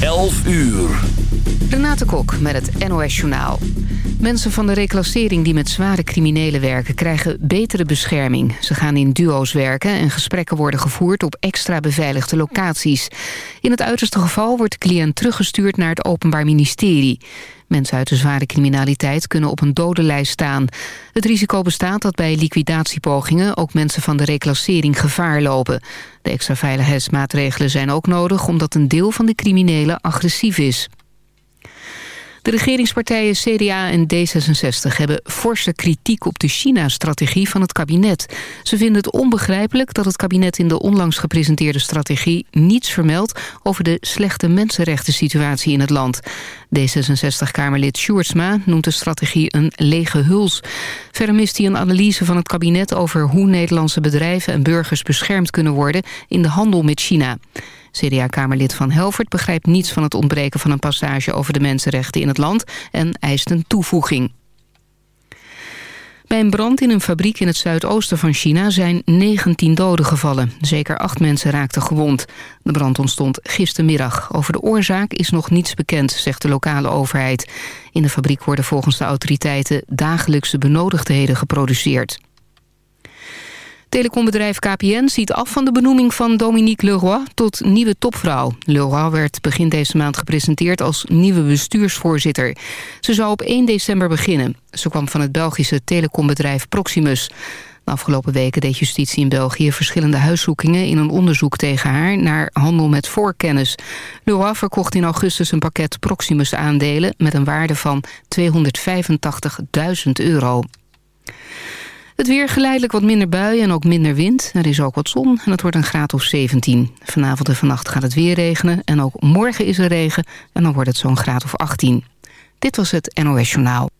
11 uur. Renate Kok met het NOS Journaal. Mensen van de reclassering die met zware criminelen werken... krijgen betere bescherming. Ze gaan in duo's werken en gesprekken worden gevoerd... op extra beveiligde locaties. In het uiterste geval wordt de cliënt teruggestuurd naar het Openbaar Ministerie. Mensen uit de zware criminaliteit kunnen op een dodenlijst staan. Het risico bestaat dat bij liquidatiepogingen... ook mensen van de reclassering gevaar lopen. De extra veiligheidsmaatregelen zijn ook nodig... omdat een deel van de criminelen agressief is. De regeringspartijen CDA en D66 hebben forse kritiek op de China-strategie van het kabinet. Ze vinden het onbegrijpelijk dat het kabinet in de onlangs gepresenteerde strategie niets vermeldt over de slechte mensenrechten situatie in het land. D66-kamerlid Sjoerdsma noemt de strategie een lege huls. Verder mist hij een analyse van het kabinet over hoe Nederlandse bedrijven en burgers beschermd kunnen worden in de handel met China. CDA-kamerlid Van Helvert begrijpt niets van het ontbreken van een passage over de mensenrechten in het land en eist een toevoeging. Bij een brand in een fabriek in het zuidoosten van China zijn 19 doden gevallen. Zeker acht mensen raakten gewond. De brand ontstond gistermiddag. Over de oorzaak is nog niets bekend, zegt de lokale overheid. In de fabriek worden volgens de autoriteiten dagelijkse benodigdheden geproduceerd. Telecombedrijf KPN ziet af van de benoeming van Dominique Leroy tot nieuwe topvrouw. Leroy werd begin deze maand gepresenteerd als nieuwe bestuursvoorzitter. Ze zou op 1 december beginnen. Ze kwam van het Belgische telecombedrijf Proximus. De afgelopen weken deed justitie in België verschillende huiszoekingen... in een onderzoek tegen haar naar handel met voorkennis. Leroy verkocht in augustus een pakket Proximus-aandelen... met een waarde van 285.000 euro. Het weer geleidelijk wat minder buien en ook minder wind. Er is ook wat zon en het wordt een graad of 17. Vanavond en vannacht gaat het weer regenen en ook morgen is er regen... en dan wordt het zo'n graad of 18. Dit was het NOS Journaal.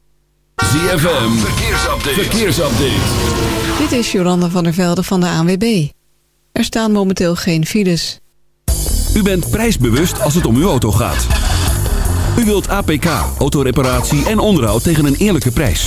ZFM, verkeersupdate. verkeersupdate. Dit is Jolanda van der Velde van de ANWB. Er staan momenteel geen files. U bent prijsbewust als het om uw auto gaat. U wilt APK, autoreparatie en onderhoud tegen een eerlijke prijs.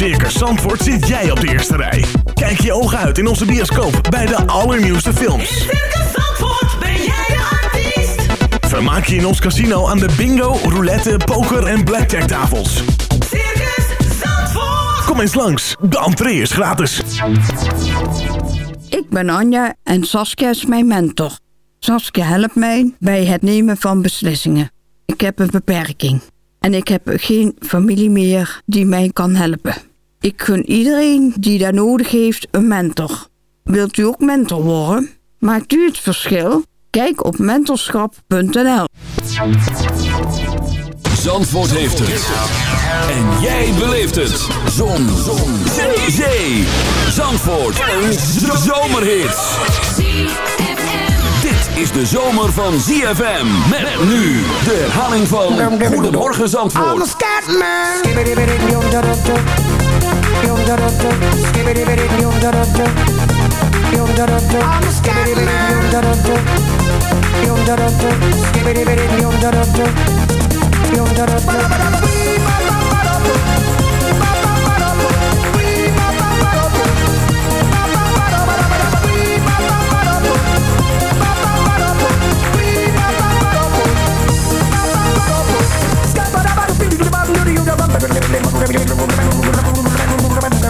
Circus Zandvoort zit jij op de eerste rij. Kijk je ogen uit in onze bioscoop bij de allernieuwste In films. Circus Zandvoort ben jij de artiest. Vermaak je in ons casino aan de bingo, roulette, poker en blackjack tafels. Circus Zandvoort. Kom eens langs, de entree is gratis. Ik ben Anja en Saskia is mijn mentor. Saskia helpt mij bij het nemen van beslissingen. Ik heb een beperking en ik heb geen familie meer die mij kan helpen. Ik gun iedereen die daar nodig heeft een mentor. Wilt u ook mentor worden? Maakt u het verschil? Kijk op mentorschap.nl. Zandvoort heeft het. En jij beleeft het. Zon. Zon. Zee. Zee. Zandvoort. Een zomerhit. Dit is de zomer van ZFM. Met nu de herhaling van Goedemorgen Zandvoort. Gracias.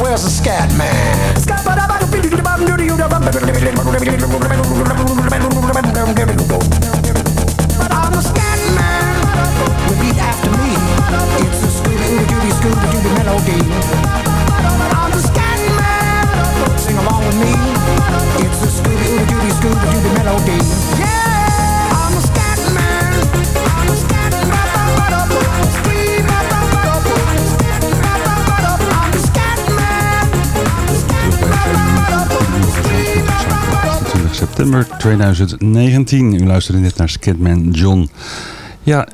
Where's the scat man? I'm the scat man. Repeat after me. It's a Scooby Dooby Scooby Dooby melody. I'm the scat man. Sing along with me. It's a Scooby Dooby Scooby Dooby melody. Yeah, september 2019. U luisterde net naar Scatman John. Ja,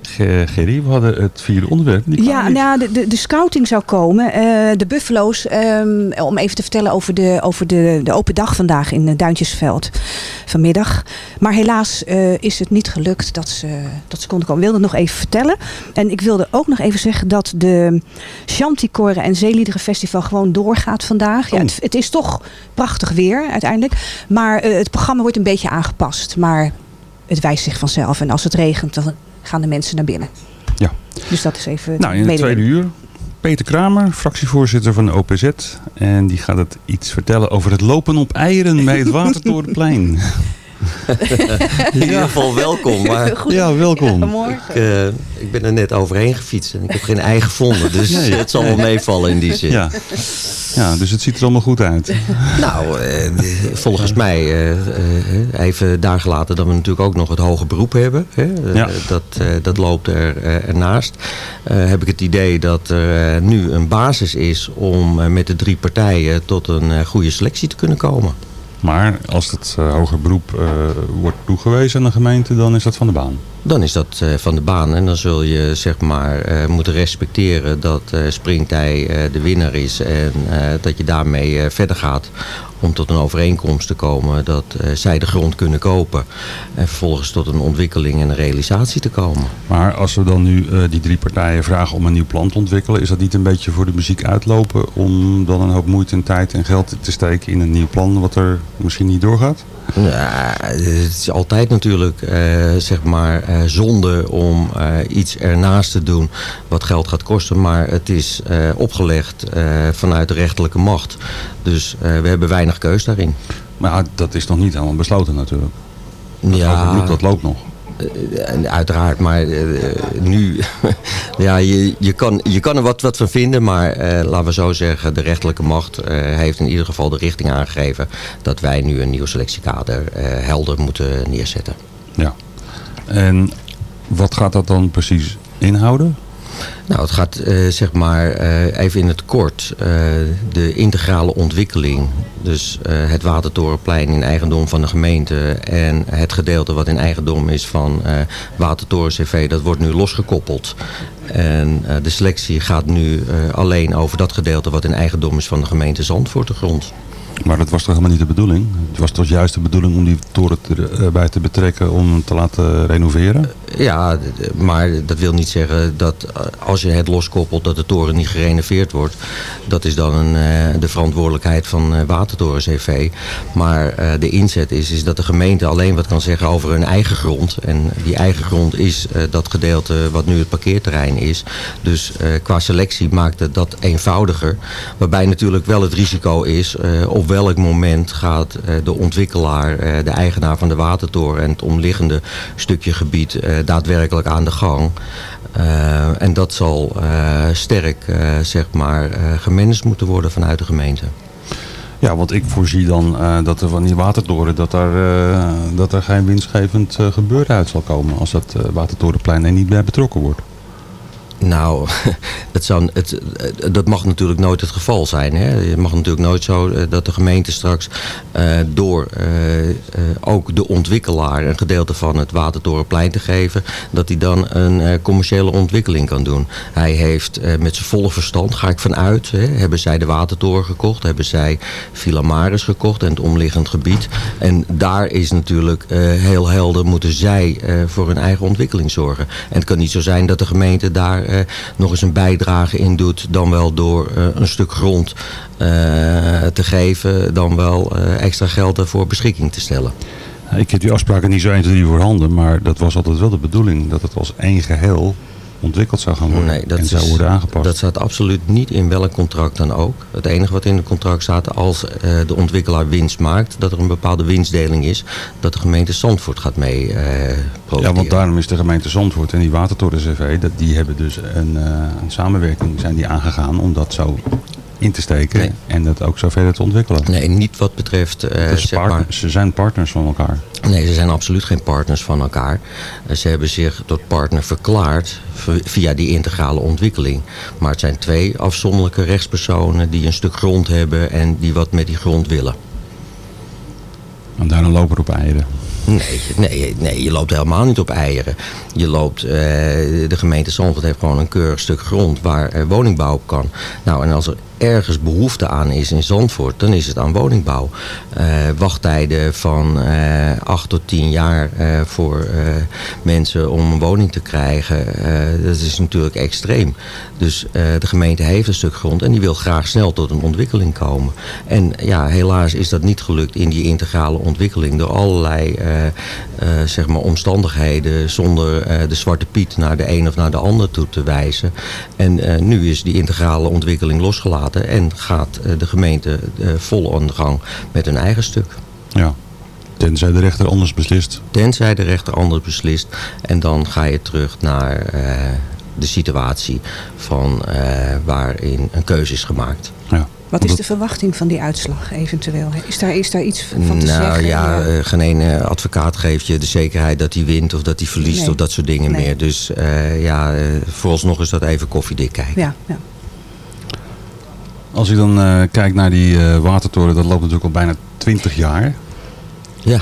Gerry, we hadden het vierde onderwerp. Ja, nou, de, de, de scouting zou komen. eh, de Buffalo's. ehm, om even te vertellen over, de, over de, de open dag vandaag in eh, Duintjesveld. Vanmiddag. Maar helaas eh, is het niet gelukt dat ze, dat ze konden komen. Ik wilde het nog even vertellen. En ik wilde ook nog even zeggen dat de Chanticoren en Zeeliederen Festival gewoon doorgaat vandaag. Ja, Oh. het, het is toch prachtig weer uiteindelijk. Maar eh, het programma wordt een beetje aangepast. Maar het wijst zich vanzelf. En als het regent, dan gaan de mensen naar binnen. Ja. Dus dat is even. Nou, in het tweede uur. Peter Kramer, fractievoorzitter van de OPZ. En die gaat het iets vertellen over het lopen op eieren bij het Watertorenplein. In ieder geval welkom. Maar Ja, welkom. Ik, eh, ik ben er net overheen gefietst en ik heb geen ei gevonden. Dus Nee. het zal wel meevallen in die zin. Ja. ja, dus het ziet er allemaal goed uit. Nou, eh, volgens mij, eh, eh, even daar gelaten dat we natuurlijk ook nog het hoge beroep hebben. Hè? Ja. dat, eh, dat loopt er, eh, ernaast. Eh, heb ik het idee dat er eh, nu een basis is om met de drie partijen tot een eh, goede selectie te kunnen komen. Maar als het eh, hoger beroep eh, wordt toegewezen aan de gemeente, dan is dat van de baan. Dan is dat eh, van de baan en dan zul je zeg maar moeten respecteren dat Springtij de winnaar is en dat je daarmee verder gaat om tot een overeenkomst te komen dat eh, zij de grond kunnen kopen en vervolgens tot een ontwikkeling en een realisatie te komen. Maar als we dan nu eh, die drie partijen vragen om een nieuw plan te ontwikkelen, is dat niet een beetje voor de muziek uitlopen om dan een hoop moeite en tijd en geld te steken in een nieuw plan wat er misschien niet doorgaat? Ja, het is altijd natuurlijk eh, zeg maar zonde om iets ernaast te doen wat geld gaat kosten. Maar het is opgelegd vanuit de rechterlijke macht. Dus we hebben weinig keus daarin. Maar ja, dat is nog niet helemaal besloten natuurlijk. Dat beroep, dat loopt nog. Eh, en uiteraard, maar eh, nu, ja, je, je, kan, je kan er wat, wat van vinden, maar eh, laten we zo zeggen, de rechterlijke macht eh, heeft in ieder geval de richting aangegeven dat wij nu een nieuw selectiekader eh, helder moeten neerzetten. Ja. En wat gaat dat dan precies inhouden? Nou, het gaat eh, zeg maar eh, even in het kort. eh, de integrale ontwikkeling. Dus het Watertorenplein in eigendom van de gemeente. En het gedeelte wat in eigendom is van Watertoren CV. Dat wordt nu losgekoppeld. En de selectie gaat nu alleen over dat gedeelte wat in eigendom is van de gemeente Zandvoort de grond. Maar dat was toch helemaal niet de bedoeling? Het was toch juist de bedoeling om die toren erbij te betrekken om hem te laten renoveren? Ja, maar dat wil niet zeggen dat eh, als je het loskoppelt dat de toren niet gerenoveerd wordt. Dat is dan een, eh, de verantwoordelijkheid van eh, Watertoren CV. Maar de inzet is, is dat de gemeente alleen wat kan zeggen over hun eigen grond. En die eigen grond is dat gedeelte wat nu het parkeerterrein is. Dus qua selectie maakt het dat eenvoudiger. Waarbij natuurlijk wel het risico is op welk moment gaat de ontwikkelaar, de eigenaar van de watertoren en het omliggende stukje gebied daadwerkelijk aan de gang. Eh, en dat zal eh, sterk eh, zeg maar, eh gemanaged moeten worden vanuit de gemeente. Ja, want ik voorzie dan eh, dat er van die watertoren, dat eh, dat er geen winstgevend eh, gebeuren uit zal komen als dat eh, watertorenplein er niet bij betrokken wordt. Nou, het zou, het, het- dat mag natuurlijk nooit het geval zijn. Hè? Het mag natuurlijk nooit zo eh, dat de gemeente straks eh, door eh, eh, ook de ontwikkelaar een gedeelte van het Watertorenplein te geven, dat hij dan een eh, commerciële ontwikkeling kan doen. Hij heeft eh, met zijn volle verstand, ga ik vanuit, hè, hebben zij de Watertoren gekocht, hebben zij Villa Maris gekocht en het omliggend gebied. En daar is natuurlijk eh, heel helder, moeten zij eh, voor hun eigen ontwikkeling zorgen. En het kan niet zo zijn dat de gemeente daar eh, nog eens een bijdrage in doet, dan wel door eh, een stuk grond eh, te geven, dan wel eh, extra geld ervoor beschikking te stellen. Ik heb die afspraken niet zo 1, 2, 3 voorhanden, maar dat was altijd wel de bedoeling dat het als één geheel ontwikkeld zou gaan worden Nee, dat en zou is- worden aangepast. Dat staat absoluut niet in welk contract dan ook. Het enige wat in het contract staat, als eh, de ontwikkelaar winst maakt, dat er een bepaalde winstdeling is, dat de gemeente Zandvoort gaat mee eh Ja, want daarom is de gemeente Zandvoort en die Watertoren CV, dat, die hebben dus een, eh, een samenwerking zijn die aangegaan om dat zo in te steken Nee. en dat ook zo verder te ontwikkelen. Nee, niet wat betreft, Dus zeg maar, Ze zijn partners van elkaar. Nee, ze zijn absoluut geen partners van elkaar. Eh, Ze hebben zich tot partner verklaard via die integrale ontwikkeling. Maar het zijn twee afzonderlijke rechtspersonen die een stuk grond hebben en die wat met die grond willen. En daarom lopen er op eieren. Nee, nee, nee, je loopt helemaal niet op eieren. Je loopt, eh, de gemeente Zandvoort heeft gewoon een keurig stuk grond waar woningbouw op kan. Nou, en als er ergens behoefte aan is in Zandvoort, dan is het aan woningbouw. Eh, wachttijden van eh 8 tot 10 jaar eh, voor mensen om een woning te krijgen, dat is natuurlijk extreem. Dus de gemeente heeft een stuk grond en die wil graag snel tot een ontwikkeling komen. En ja, helaas is dat niet gelukt in die integrale ontwikkeling door allerlei zeg maar omstandigheden zonder de zwarte piet naar de een of naar de ander toe te wijzen. En nu is die integrale ontwikkeling losgelaten en gaat eh, de gemeente eh, vol aan de gang met hun eigen stuk. Ja. Tenzij de rechter anders beslist. Tenzij de rechter anders beslist. En dan ga je terug naar eh, de situatie van eh, waarin een keuze is gemaakt. Ja. Wat is de verwachting van die uitslag eventueel? Is daar, is daar iets van te nou zeggen? ja, eh, geen ene advocaat geeft je de zekerheid dat hij wint of dat hij verliest Nee. of dat soort dingen Nee. meer. Dus eh, ja, vooralsnog is dat even koffiedik kijken. ja, ja. Als ik dan eh, kijk naar die eh, watertoren, dat loopt natuurlijk al bijna 20 jaar. Ja.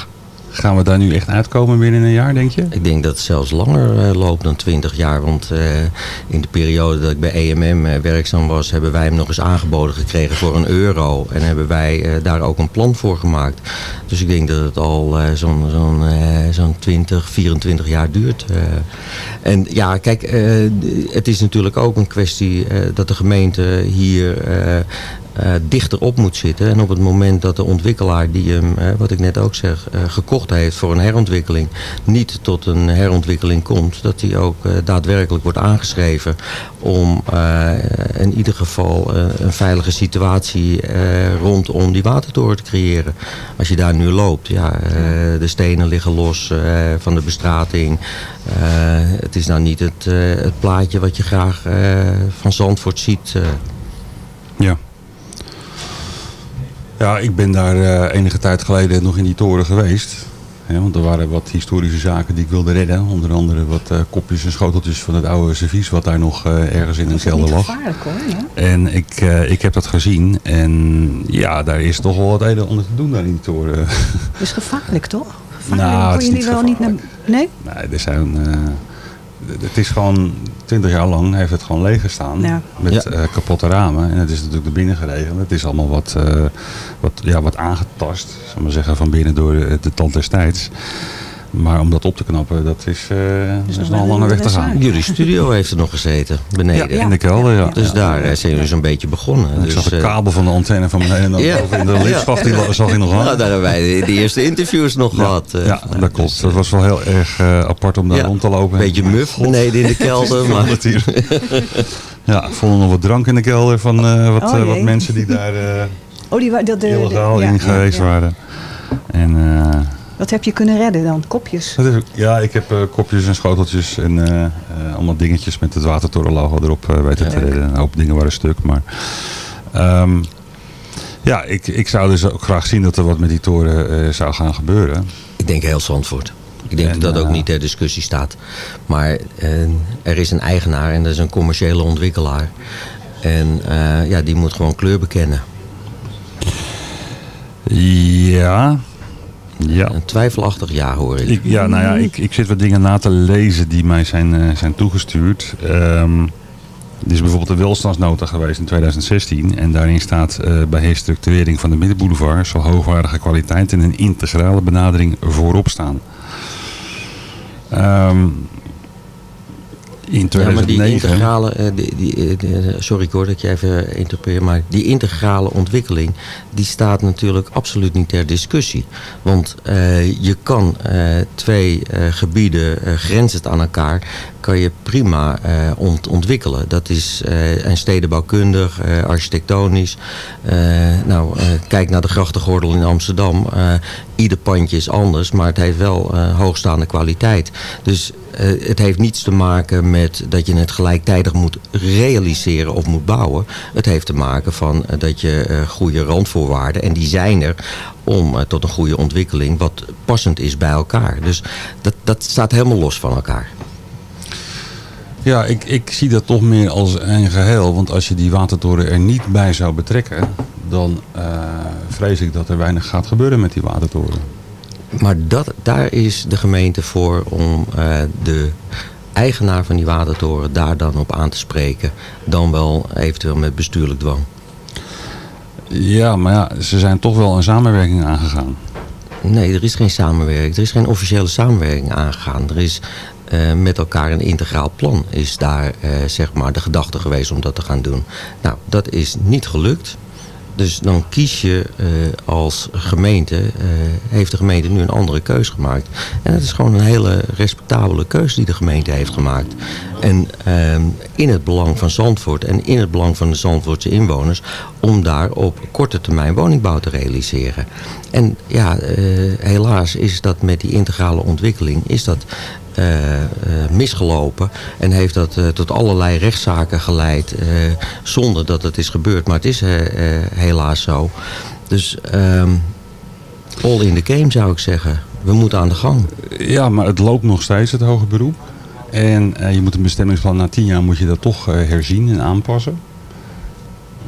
Gaan we daar nu echt uitkomen binnen een jaar, denk je? Ik denk dat het zelfs langer eh, loopt dan 20 jaar. Want eh, in de periode dat ik bij EMM eh, werkzaam was, hebben wij hem nog eens aangeboden gekregen voor een euro. En hebben wij daar ook een plan voor gemaakt. Dus ik denk dat het al zo'n zo'n zo'n 20, 24 jaar duurt. en ja, kijk, het is natuurlijk ook een kwestie dat de gemeente hier eh, eh, dichter op moet zitten. En op het moment dat de ontwikkelaar die hem, eh, wat ik net ook zeg, eh, gekocht heeft voor een herontwikkeling, niet tot een herontwikkeling komt, dat die ook daadwerkelijk wordt aangeschreven om in ieder geval een veilige situatie rondom die watertoren te creëren. Als je daar nu loopt, ja, de stenen liggen los van de bestrating. Het is nou niet het, het plaatje wat je graag van Zandvoort ziet. Ja. Ja, ik ben daar eh, enige tijd geleden nog in die toren geweest. Ja, want er waren wat historische zaken die ik wilde redden. Onder andere wat eh, kopjes en schoteltjes van het oude servies wat daar nog eh, ergens in een Dat is kelder lag. gevaarlijk hoor. Ja? En ik, ik heb dat gezien. En ja, daar is toch wel wat een en ander te doen daar in die toren. Dat is gevaarlijk toch? Gevaarlijk. Nou, het is je niet wel niet naar... Nee? Nee, er zijn... het is gewoon... 20 jaar lang heeft het gewoon leeg gestaan. Ja. Met Ja. eh, kapotte ramen. En het is natuurlijk naar binnen geregeld. Het is allemaal wat, eh, wat, ja, wat aangetast. Zal ik maar zeggen, van binnen door de, de tand destijds. Maar om dat op te knappen, dat is, eh dat is nog een lange weg te gaan. Jullie studio heeft er nog gezeten, beneden. Ja, in de kelder, ja. Dus daar eh, zijn jullie zo'n beetje begonnen. Ik dus, zag de eh, kabel van de antenne van beneden boven in de liftschacht, die Ja. zag ik nog Nou, aan. daar hebben wij de, de eerste interviews nog gehad. eh, Ja, dat klopt. Dat was wel heel erg eh, apart om daar Ja. rond te lopen. Een beetje muf beneden in de kelder. Maar, Ja, ik vond nog wat drank in de kelder van eh, wat, Oh, wat mensen die daar eh, Oh, die, dat, de, de- illegaal ja, in geweest ja. waren. En eh, Wat heb je kunnen redden dan? Kopjes? dat is, ook- ja, ik heb eh, kopjes en schoteltjes en eh, eh, allemaal dingetjes met het watertorenlogo erop weten te redden. Een hoop dingen waren stuk, maar... ehm, ja, ik, ik zou dus ook graag zien dat er wat met die toren eh, zou gaan gebeuren. ik denk heel Zandvoort. Ik denk En, dat dat ook niet ter discussie staat. Maar er is een eigenaar en dat is een commerciële ontwikkelaar. En eh, ja, die moet gewoon kleur bekennen. Ja, ja. Een twijfelachtig ja hoor ik. Ik, ja, nou ja, ik, ik zit wat dingen na te lezen die mij zijn, eh, zijn toegestuurd. Ehm er is bijvoorbeeld een welstandsnota geweest in 2016. En daarin staat eh, bij herstructurering van de Middenboulevard... zal hoogwaardige kwaliteit en een integrale benadering voorop staan. Ehm, in Ja, maar die 2009... integrale, eh, die, die, eh, die- sorry hoor dat je even interpreteer, maar die integrale ontwikkeling, die staat natuurlijk absoluut niet ter discussie. Want eh, je kan eh, twee eh, gebieden eh, grenzend aan elkaar, kan je prima eh, ont- ontwikkelen. Dat is eh, en stedenbouwkundig, eh, architectonisch. Nou, kijk naar de grachtengordel in Amsterdam. Ieder pandje is anders, maar het heeft wel hoogstaande kwaliteit. Dus het heeft niets te maken met dat je het gelijktijdig moet realiseren of moet bouwen. Het heeft te maken van dat je goede randvoorwaarden, en die zijn er om tot een goede ontwikkeling wat passend is bij elkaar. Dus dat, dat staat helemaal los van elkaar. Ja, ik, ik zie dat toch meer als een geheel. Want als je die watertoren er niet bij zou betrekken... dan eh, vrees ik dat er weinig gaat gebeuren met die watertoren. Maar dat, daar is de gemeente voor om eh, de eigenaar van die watertoren daar dan op aan te spreken. Dan wel eventueel met bestuurlijk dwang. Ja, maar ja, ze zijn toch wel een samenwerking aangegaan. Nee, er is geen samenwerking. Er is geen officiële samenwerking aangegaan. Er is eh, met elkaar een integraal plan. Is daar eh, zeg maar de gedachte geweest om dat te gaan doen. Nou, dat is niet gelukt. Dus dan kies je eh, als gemeente, heeft de gemeente nu een andere keus gemaakt. En het is gewoon een hele respectabele keus die de gemeente heeft gemaakt. En in het belang van Zandvoort en in het belang van de Zandvoortse inwoners... om daar op korte termijn woningbouw te realiseren. En ja, helaas is dat met die integrale ontwikkeling... is dat misgelopen en heeft dat eh, tot allerlei rechtszaken geleid eh, zonder dat het is gebeurd. Maar het is eh, eh, helaas zo. Dus ehm, all in the game zou ik zeggen. We moeten aan de gang. Ja, maar het loopt nog steeds, het hoger beroep. En eh, je moet een bestemmingsplan na tien jaar moet je dat toch eh, herzien en aanpassen.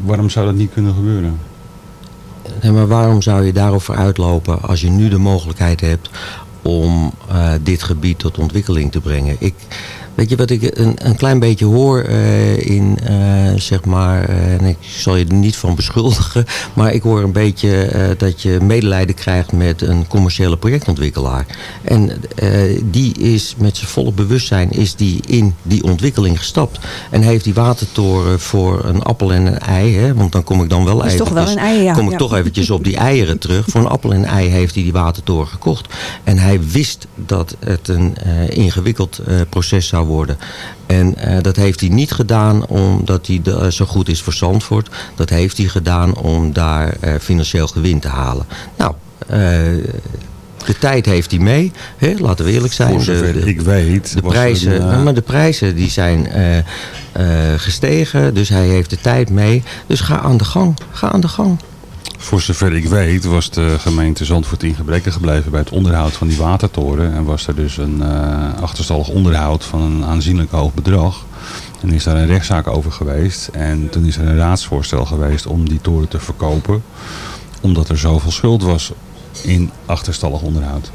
Waarom zou dat niet kunnen gebeuren? Nee, maar waarom zou je daarover uitlopen als je nu de mogelijkheid hebt om eh, dit gebied tot ontwikkeling te brengen? Ik, weet je wat ik een, een klein beetje hoor eh, in, eh, zeg maar, eh, en ik zal je er niet van beschuldigen, maar ik hoor een beetje dat je medelijden krijgt met een commerciële projectontwikkelaar. En die is met zijn volle bewustzijn is die in die ontwikkeling gestapt. En heeft die watertoren voor een appel en een ei, hè, want dan kom ik dan wel even toch wel een ei, ja. kom ik Ja. toch eventjes op die eieren terug. Voor een appel en een ei heeft hij die watertoren gekocht. En hij wist dat het een ingewikkeld proces zou worden. En eh, dat heeft hij niet gedaan omdat hij de- eh, zo goed is voor Zandvoort. Dat heeft hij gedaan om daar eh, financieel gewin te halen. Nou, de tijd heeft hij mee. Hè? Laten we eerlijk zijn. De- de- ik weet. de prijzen, een, maar de prijzen die zijn gestegen, dus hij heeft de tijd mee. Dus ga aan de gang, ga aan de gang. Voor zover ik weet was de gemeente Zandvoort in gebreken gebleven bij het onderhoud van die watertoren. En was er dus een eh, achterstallig onderhoud van een aanzienlijk hoog bedrag. En is daar een rechtszaak over geweest. En toen is er een raadsvoorstel geweest om die toren te verkopen. Omdat er zoveel schuld was in achterstallig onderhoud.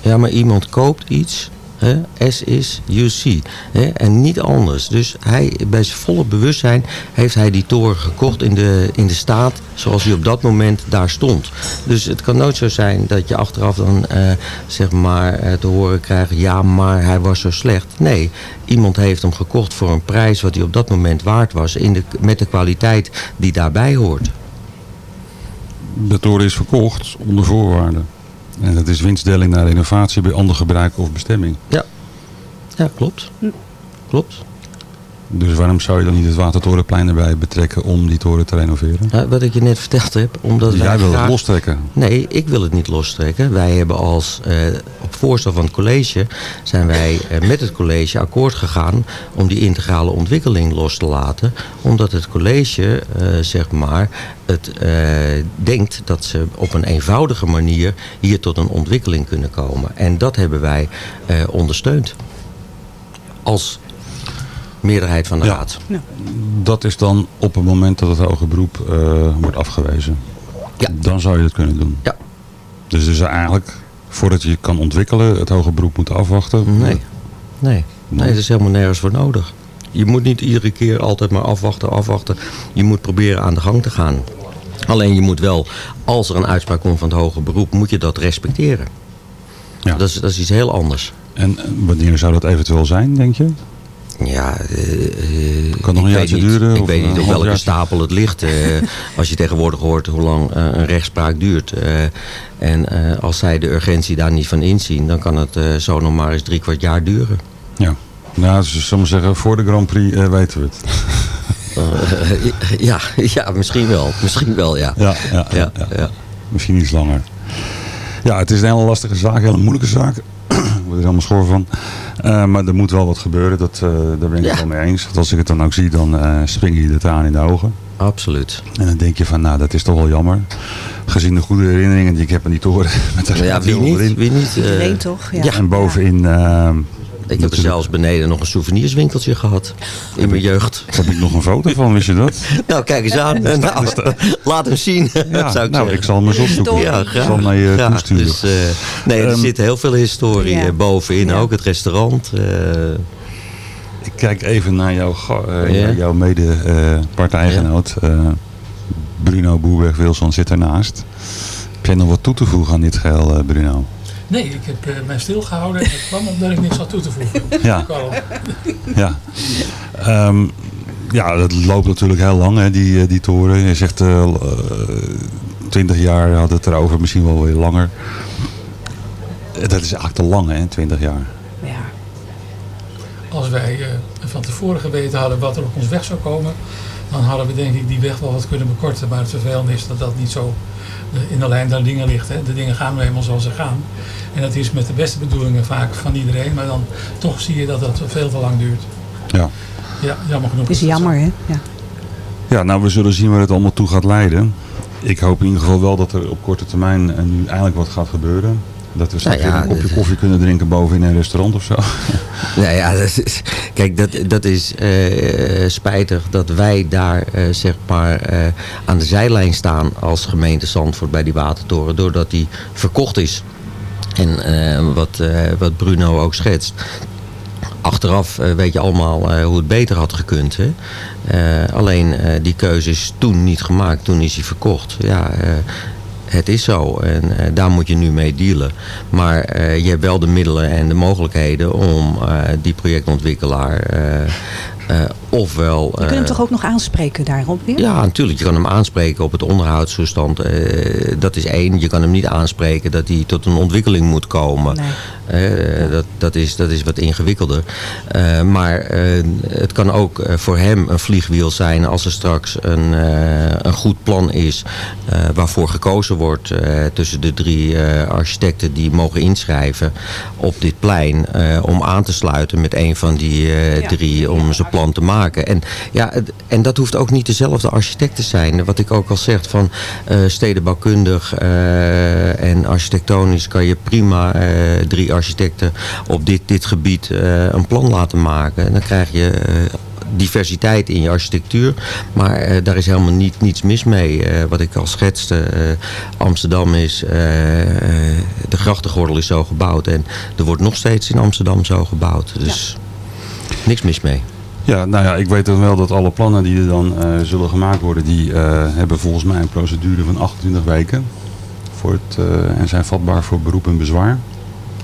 Ja, maar iemand koopt iets S is you see. Hè? En niet anders. Dus hij, bij zijn volle bewustzijn heeft hij die toren gekocht in de, in de staat zoals hij op dat moment daar stond. Dus het kan nooit zo zijn dat je achteraf dan eh, zeg maar eh, te horen krijgt... ja, maar hij was zo slecht. Nee, iemand heeft hem gekocht voor een prijs wat hij op dat moment waard was... In de, met de kwaliteit die daarbij hoort. De toren is verkocht onder voorwaarden. En dat is winstdeling naar innovatie bij ander gebruik of bestemming. Ja, ja klopt. Klopt. Dus waarom zou je dan niet het Watertorenplein erbij betrekken om die toren te renoveren? Ja, wat ik je net verteld heb. Omdat Jij wil het lostrekken. Nee, ik wil het niet lostrekken. Wij hebben als, eh, op voorstel van het college, zijn wij eh, met het college akkoord gegaan om die integrale ontwikkeling los te laten. Omdat het college, eh, zeg maar, het eh, denkt dat ze op een eenvoudige manier hier tot een ontwikkeling kunnen komen. En dat hebben wij eh, ondersteund. Als meerderheid van de Ja. raad. Dat is dan op het moment dat het hoger beroep eh, wordt afgewezen. Ja. Dan zou je het kunnen doen. Ja. Dus dus eigenlijk, voordat je kan ontwikkelen, het hoger beroep moet afwachten. Nee. Nee, nee, er is helemaal nergens voor nodig. Je moet niet iedere keer altijd maar afwachten, afwachten. Je moet proberen aan de gang te gaan. Alleen je moet wel, als er een uitspraak komt van het hoger beroep, moet je dat respecteren. Ja. Dat, is, dat is iets heel anders. En eh, wanneer zou dat eventueel zijn, denk je? Ja, eh, Kan nog een ik jaartje weet niet, duren, Ik weet niet op welke stapel het ligt. eh, als je tegenwoordig hoort hoe lang eh, een rechtspraak duurt. en als zij de urgentie daar niet van inzien, dan kan het zo nog maar eens drie kwart jaar duren. Ja. Nou, zullen we zeggen, voor de Grand Prix weten we het. Ja, ja, misschien wel. Misschien wel, ja. Ja, ja, ja, ja, ja. Misschien iets langer. Ja, het is een hele lastige zaak, een hele moeilijke zaak. Word er helemaal schor van. Eh, maar er moet wel wat gebeuren, dat, eh, daar ben ik Ja. het wel mee eens. Want als ik het dan ook zie, dan eh spring je de traan in de ogen. Absoluut. En dan denk je van, nou, dat is toch wel jammer. Gezien de goede herinneringen die ik heb aan die toren. Met de Ja, wie erin. niet? Wie niet? Iedereen toch? Ja. ja. En bovenin... Ik heb er zelfs beneden nog een souvenirswinkeltje gehad. In mijn jeugd. heb ik nog een foto van, wist je dat? Nou, kijk eens aan. Nou, laat hem zien, Ja, zou ik nou, zeggen. ik zal hem eens opzoeken. Ja, Ik zal naar je graag. toesturen. Dus, eh, nee, er Ehm, zit heel veel historie Ja. eh, bovenin. Ja. Ook het restaurant. eh, Ik kijk even naar jouw, eh, Ja. jouw mede-partijgenoot. Bruno Boerberg-Wilson zit ernaast. Heb jij nog wat toe te voegen aan dit geheel, eh, Bruno? Nee, ik heb eh, mij stilgehouden en het kwam omdat ik niks had toe te voegen. Ja. Ja. Ehm, ja, dat loopt natuurlijk heel lang, hè, die, eh, die toren. Je zegt eh, eh, 20 jaar had het erover, misschien wel weer langer. Dat is eigenlijk te lang, hè, 20 jaar. Ja. Als wij eh, van tevoren geweten hadden wat er op ons weg zou komen, dan hadden we denk ik die weg wel wat kunnen bekorten. Maar het vervelende is dat dat niet zo eh, in de lijn der dingen ligt. Hè. De dingen gaan nu eenmaal zoals ze gaan. En dat is met de beste bedoelingen vaak van iedereen, maar dan toch zie je dat dat veel te lang duurt. Ja. Ja, jammer genoeg. Het is zo. jammer, hè? Ja. Ja, nou, we zullen zien waar het allemaal toe gaat leiden. Ik hoop in ieder geval wel dat er op korte termijn eh, nu eindelijk wat gaat gebeuren. Dat we straks Nou ja, weer een kopje koffie kunnen drinken boven in een restaurant of zo. Nou ja, dat is, kijk, dat, dat is eh, spijtig dat wij daar eh, zeg maar eh, aan de zijlijn staan als gemeente Zandvoort bij die watertoren, doordat die verkocht is. En wat, wat Bruno ook schetst. Achteraf weet je allemaal hoe het beter had gekund. Hè? Alleen die keuze is toen niet gemaakt. Toen is hij verkocht. Ja, het is zo en eh, daar moet je nu mee dealen. Maar eh, je hebt wel de middelen en de mogelijkheden om eh, die projectontwikkelaar ofwel... Je kunt hem eh, toch ook nog aanspreken daarop weer? ja, natuurlijk. Je kan hem aanspreken op het onderhoudstoestand. eh, dat is één. Je kan hem niet aanspreken dat hij tot een ontwikkeling moet komen. Eh, dat, dat, is, dat is wat ingewikkelder. Maar het kan ook voor hem een vliegwiel zijn als er straks een, een goed plan is waarvoor gekozen wordt tussen de drie architecten die mogen inschrijven op dit plein om aan te sluiten met een van die drie om zijn plan te maken. En, ja, het- en dat hoeft ook niet dezelfde architect te zijn. Wat ik ook al zeg van eh, stedenbouwkundig eh, en architectonisch kan je prima eh, drie architecten op dit, dit gebied een plan laten maken. En dan krijg je diversiteit in je architectuur. Maar daar is helemaal niet, niets mis mee. Wat ik al schetste, Amsterdam is, de grachtengordel is zo gebouwd. En er wordt nog steeds in Amsterdam zo gebouwd. Dus niks mis mee. Ja, nou ja, ik weet dan wel dat alle plannen die er dan eh, zullen gemaakt worden, die eh, hebben volgens mij een procedure van 28 weken. Voor het, eh, en zijn vatbaar voor beroep en bezwaar.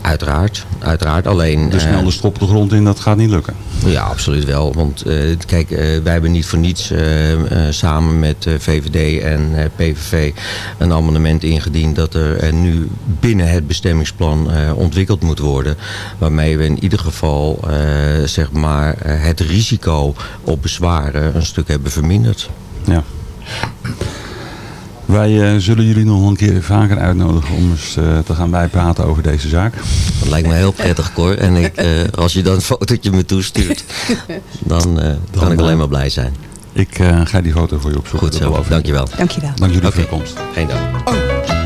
Uiteraard, uiteraard. Alleen... Dus eh, snel de strop op de grond in, dat gaat niet lukken. Ja, absoluut wel. Want eh, kijk, eh, wij hebben niet voor niets eh, eh, samen met eh, VVD en eh, PVV een amendement ingediend dat er eh, nu binnen het bestemmingsplan eh, ontwikkeld moet worden. Waarmee we in ieder geval eh, zeg maar, eh, het risico op bezwaren een stuk hebben verminderd. Ja. Wij eh, zullen jullie nog een keer vaker uitnodigen om eens eh, te gaan bijpraten over deze zaak. Dat lijkt me heel prettig, Cor. En ik, eh, als je dan een fotootje me toestuurt, dan eh, kan ik alleen maar blij zijn. Ik eh, ga die foto voor je opzoeken. Goed zo, dankjewel. Dankjewel. Dank jullie voor Oké. de komst. Geen dank. when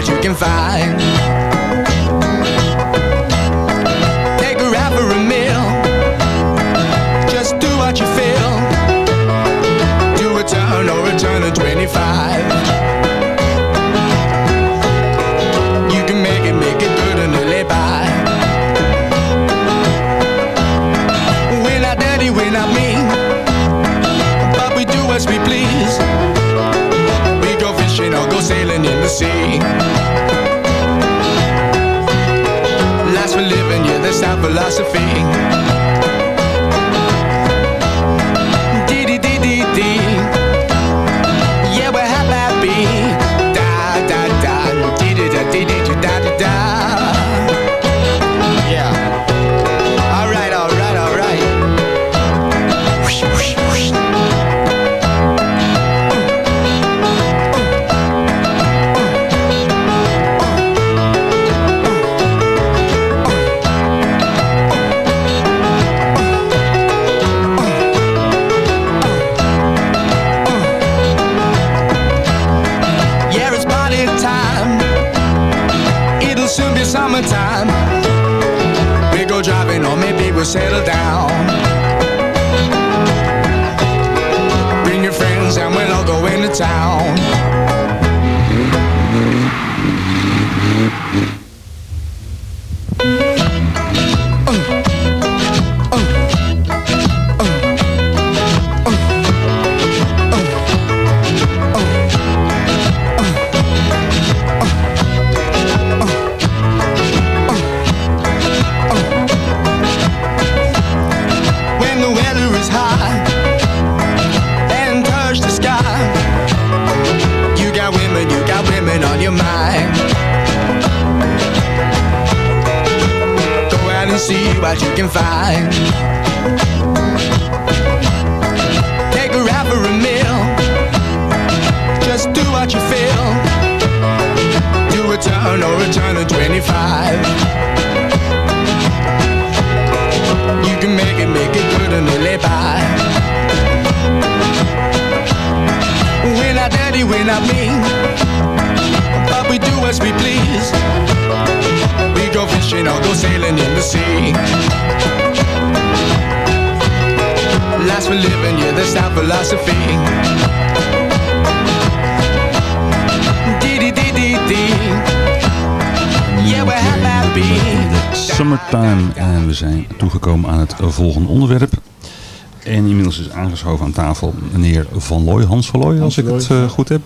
what you can find. Take her out for a meal. Just do what you feel. Do a turn or a turn of 25. You can make it, make it good and by. We're not we're not but we do as we please. Fishing or go sailing in the sea. Life's for living, yeah, that's our philosophy. we settle down. What you can find. Take her out for a meal. Just do what you feel. Do a turn or a turn of 25. You can make it, make it good and live by. We're not dirty, we're not mean, sea. Life's for living, yeah, that's our philosophy. Dee dee dee dee dee. Yeah, we're happy. Summertime. En we zijn toegekomen aan het volgende onderwerp. En inmiddels is aangeschoven aan tafel meneer Van Looy, Hans van Looy, als ik het eh, ja. goed heb.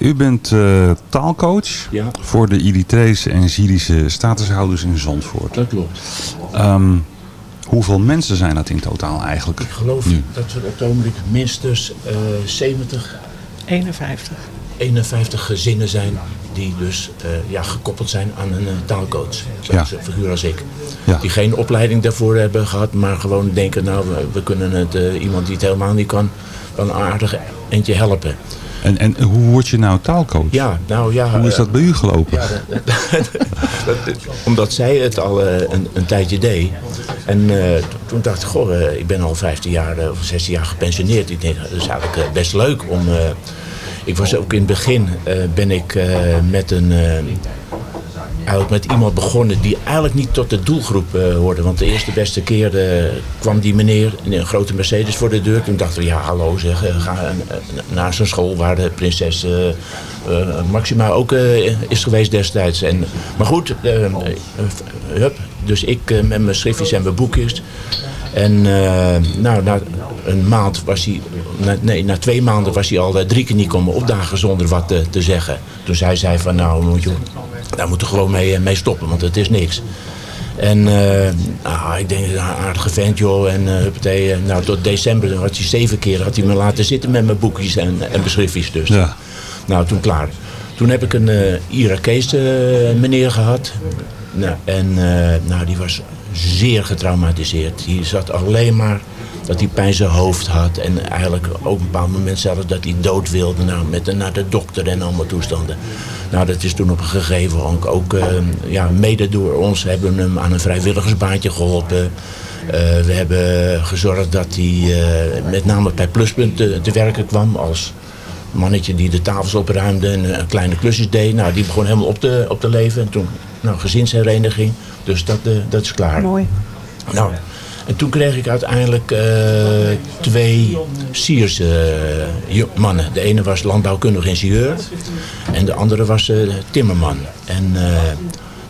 U bent eh, taalcoach Ja. voor de Eritrese en Syrische statushouders in Zandvoort. Dat klopt. Ehm, hoeveel mensen zijn dat in totaal eigenlijk? Ik geloof nu? dat er op het ogenblik minstens eh 70, 51. 51 gezinnen zijn die dus eh, ja, gekoppeld zijn aan een eh, taalcoach. Ja. Zo'n figuur als ik. Die geen opleiding daarvoor hebben gehad, maar gewoon denken, nou, we, we kunnen het, eh, iemand die het helemaal niet kan, wel een aardig eentje helpen. En, en hoe word je nou taalcoach? Ja, nou ja. Hoe is eh, dat bij u gelopen? Ja, dat- dat- omdat zij het al eh, een, een tijdje deed. En eh, to- toen dacht ik, goh, ik ben al 15 jaar of 16 jaar gepensioneerd. Ik denk, dat is eigenlijk best leuk om... ik was ook in het begin, ben ik met een... eigenlijk met iemand begonnen die eigenlijk niet tot de doelgroep eh, hoorde. Want de eerste beste keer eh, kwam die meneer in een grote Mercedes voor de deur. Toen dachten we, ja hallo zeg, eh, ga naar zijn school waar de prinses Maxima ook is geweest destijds. En, maar goed, hup, dus ik met mijn schriftjes en mijn boekjes. En eh, nou, na een maand was hij, na, nee, na twee maanden was hij al eh, drie keer niet komen opdagen zonder wat eh, te zeggen. Toen zij zei van nou, moet je, daar moeten we gewoon mee, mee stoppen, want het is niks. En nou, ik denk, een aardige vent joh. En eh, nou, tot december had hij zeven keer had hij me laten zitten met mijn boekjes en, en mijn schriftjes dus. Ja. Nou, toen klaar. Toen heb ik een Irakees eh, meneer gehad. Nou, en nou, die was zeer getraumatiseerd. Die zat alleen maar dat hij pijn zijn hoofd had. En eigenlijk op een bepaald moment zelfs dat hij dood wilde. Nou, met naar de dokter en allemaal toestanden. Nou, dat is toen op een gegeven moment ook, eh, ja, mede door ons hebben we hem aan een vrijwilligersbaantje geholpen. Eh, we hebben gezorgd dat hij eh, met name bij Pluspunt te, werken kwam als mannetje die de tafels opruimde en kleine klusjes deed. Nou, die begon helemaal op te, op te leven. En toen, nou, gezinshereniging. Dus dat, eh, dat is klaar. Mooi. Nou, en toen kreeg ik uiteindelijk eh, twee Siers mannen. De ene was landbouwkundig ingenieur en de andere was eh, timmerman. En eh,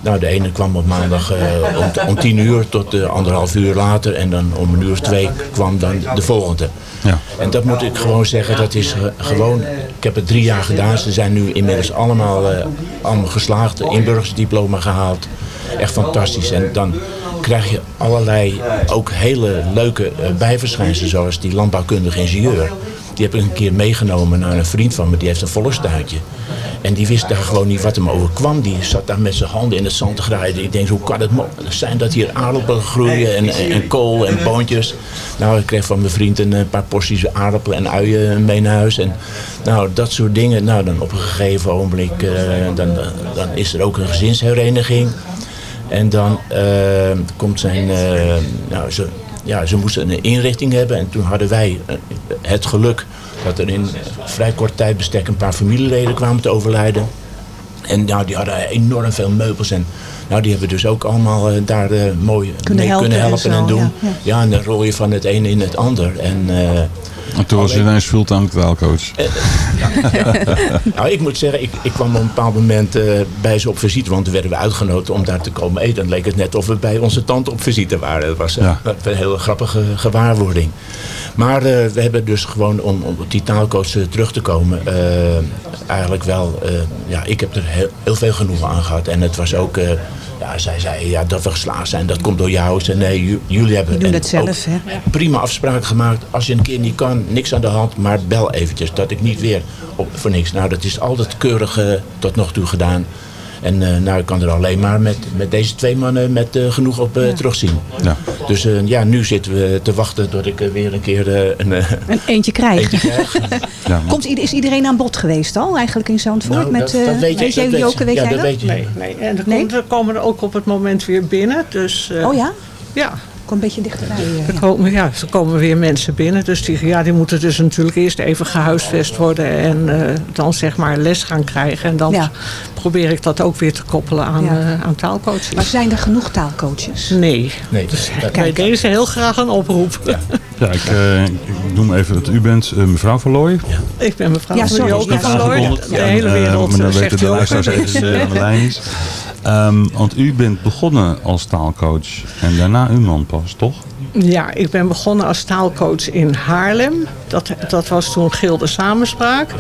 nou, de ene kwam op maandag eh, om, om tien uur tot eh, anderhalf uur later en dan om een uur of twee kwam dan de volgende. Ja. En dat moet ik gewoon zeggen, dat is eh, gewoon... Ik heb het drie jaar gedaan. Ze zijn nu inmiddels allemaal, eh, allemaal geslaagd. Inburgersdiploma gehaald. Echt fantastisch. En dan krijg je allerlei ook hele leuke eh, bijverschijnselen. Zoals die landbouwkundige ingenieur. Die heb ik een keer meegenomen naar een vriend van me. Die heeft een volkstuintje. En die wist daar gewoon niet wat hem overkwam. Die zat daar met zijn handen in het zand te grijden. Ik denk, hoe kan het mogelijk zijn dat hier aardappelen groeien en, en, en kool en boontjes. Nou, ik kreeg van mijn vriend een eh, paar porties aardappelen en uien mee naar huis. En nou, dat soort dingen. Nou, dan op een gegeven ogenblik, eh, dan, dan is er ook een gezinshereniging. En dan eh, komt zijn, eh, nou, ze, ja, ze moesten een inrichting hebben. En toen hadden wij eh, het geluk dat er in vrij kort tijdbestek een paar familieleden kwamen te overlijden. En nou, die hadden enorm veel meubels. En nou, die hebben dus ook allemaal eh, daar eh, mooi Kunnen mee helpen kunnen en helpen en, doen. ja, Ja, ja. en dan rol je van het ene in het ander. En, En toen was je ineens fulltime taalcoach. nou, ik moet zeggen, ik, ik kwam op een bepaald moment eh, bij ze op visite. Want toen werden we uitgenodigd om daar te komen eten. Dan leek het net of we bij onze tante op visite waren. Dat was eh, Ja. een hele grappige gewaarwording. Maar eh, we hebben dus gewoon, om, om op die taalcoach eh, terug te komen... eh, eigenlijk wel, eh, ja, ik heb er heel, heel veel genoegen aan gehad. En het was ook... ja, zij zei ja, dat we geslaagd zijn, dat komt door jou. Zei, nee, ju- jullie hebben We doen en het zelf, ook hè? prima afspraak gemaakt. Als je een keer niet kan, niks aan de hand, maar bel eventjes. Dat ik niet weer op, voor niks. Nou, dat is altijd keurig eh, tot nog toe gedaan. En eh, nou, ik kan er alleen maar met, met deze twee mannen met eh, genoeg op eh, terugzien. Ja. Dus eh, ja, nu zitten we te wachten tot ik weer een keer eh, een, eh, Een eentje krijgen. eentje krijg. Ja, Komt, is iedereen aan bod geweest al, eigenlijk in Zandvoort? Nou, met, dat- eh, dat weet je- dat jij, weet Joke, je. weet Ja, jij dat dat? weet je. Nee, nee. En er, Nee? komt- er komen er ook op het moment weer binnen. Dus, eh, Oh ja? Ja. Kom een beetje dichterbij. eh, Er ja. komen, ja, er komen weer mensen binnen. Dus die, ja, die moeten dus natuurlijk eerst even gehuisvest worden. En eh, dan zeg maar les gaan krijgen. En dan Ja. probeer ik dat ook weer te koppelen aan, Ja. eh, aan taalcoaches. Maar zijn er genoeg taalcoaches? Nee. Nee, Dus bij deze heel graag een oproep. ja ik, eh, ik noem even dat u bent eh, mevrouw Verlooy. Ik ben mevrouw Ja, van sorry, ja. van Looy. Aangekondigd. De hele wereld maar dan weten zegt de luisteraars even aan de lijn is. Ehm, want u bent begonnen als taalcoach en daarna uw man pas, toch? Ja, ik ben begonnen als taalcoach in Haarlem. Dat, dat was toen Gilde Samenspraak.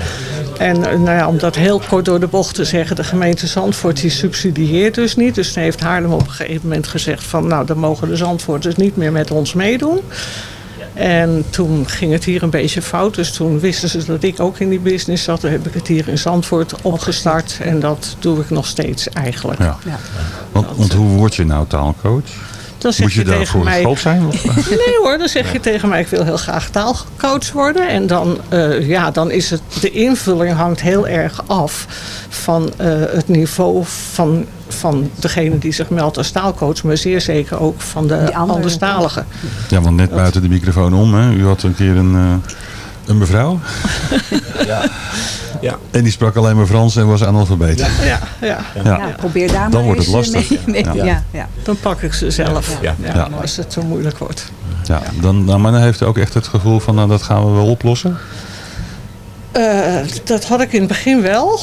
En nou ja, om dat heel kort door de bocht te zeggen... de gemeente Zandvoort die subsidieert dus niet. Dus toen heeft Haarlem op een gegeven moment gezegd van... nou, dan mogen de Zandvoorters niet meer met ons meedoen. En toen ging het hier een beetje fout. Dus toen wisten ze dat ik ook in die business zat. Toen heb ik het hier in Zandvoort opgestart. En dat doe ik nog steeds eigenlijk. Ja. Want, want hoe word je nou taalcoach? Dan zeg Moet je tegen daarvoor mij, geschoold zijn? Of? Nee hoor, dan zeg je tegen mij, ik wil heel graag taalcoach worden. En dan, eh, ja, dan is het, de invulling hangt heel erg af van eh, het niveau van, van degene die zich meldt als taalcoach. Maar zeer zeker ook van de andere. anderstaligen. Ja, want net buiten de microfoon om, hè. u had een keer een, eh, een mevrouw. Ja. ja. En die sprak alleen maar Frans en was analfabeet. Ja, ja. Ja. Nou, probeer daar Dan maar wordt het eh, lastig. mee- mee- Ja. ja. Ja, Dan pak ik ze zelf. Ja. Ja. Ja. Als het zo moeilijk wordt. Ja, dan, nou, maar dan heeft u ook echt het gevoel van, nou, dat gaan we wel oplossen. Eh, dat had ik in het begin wel.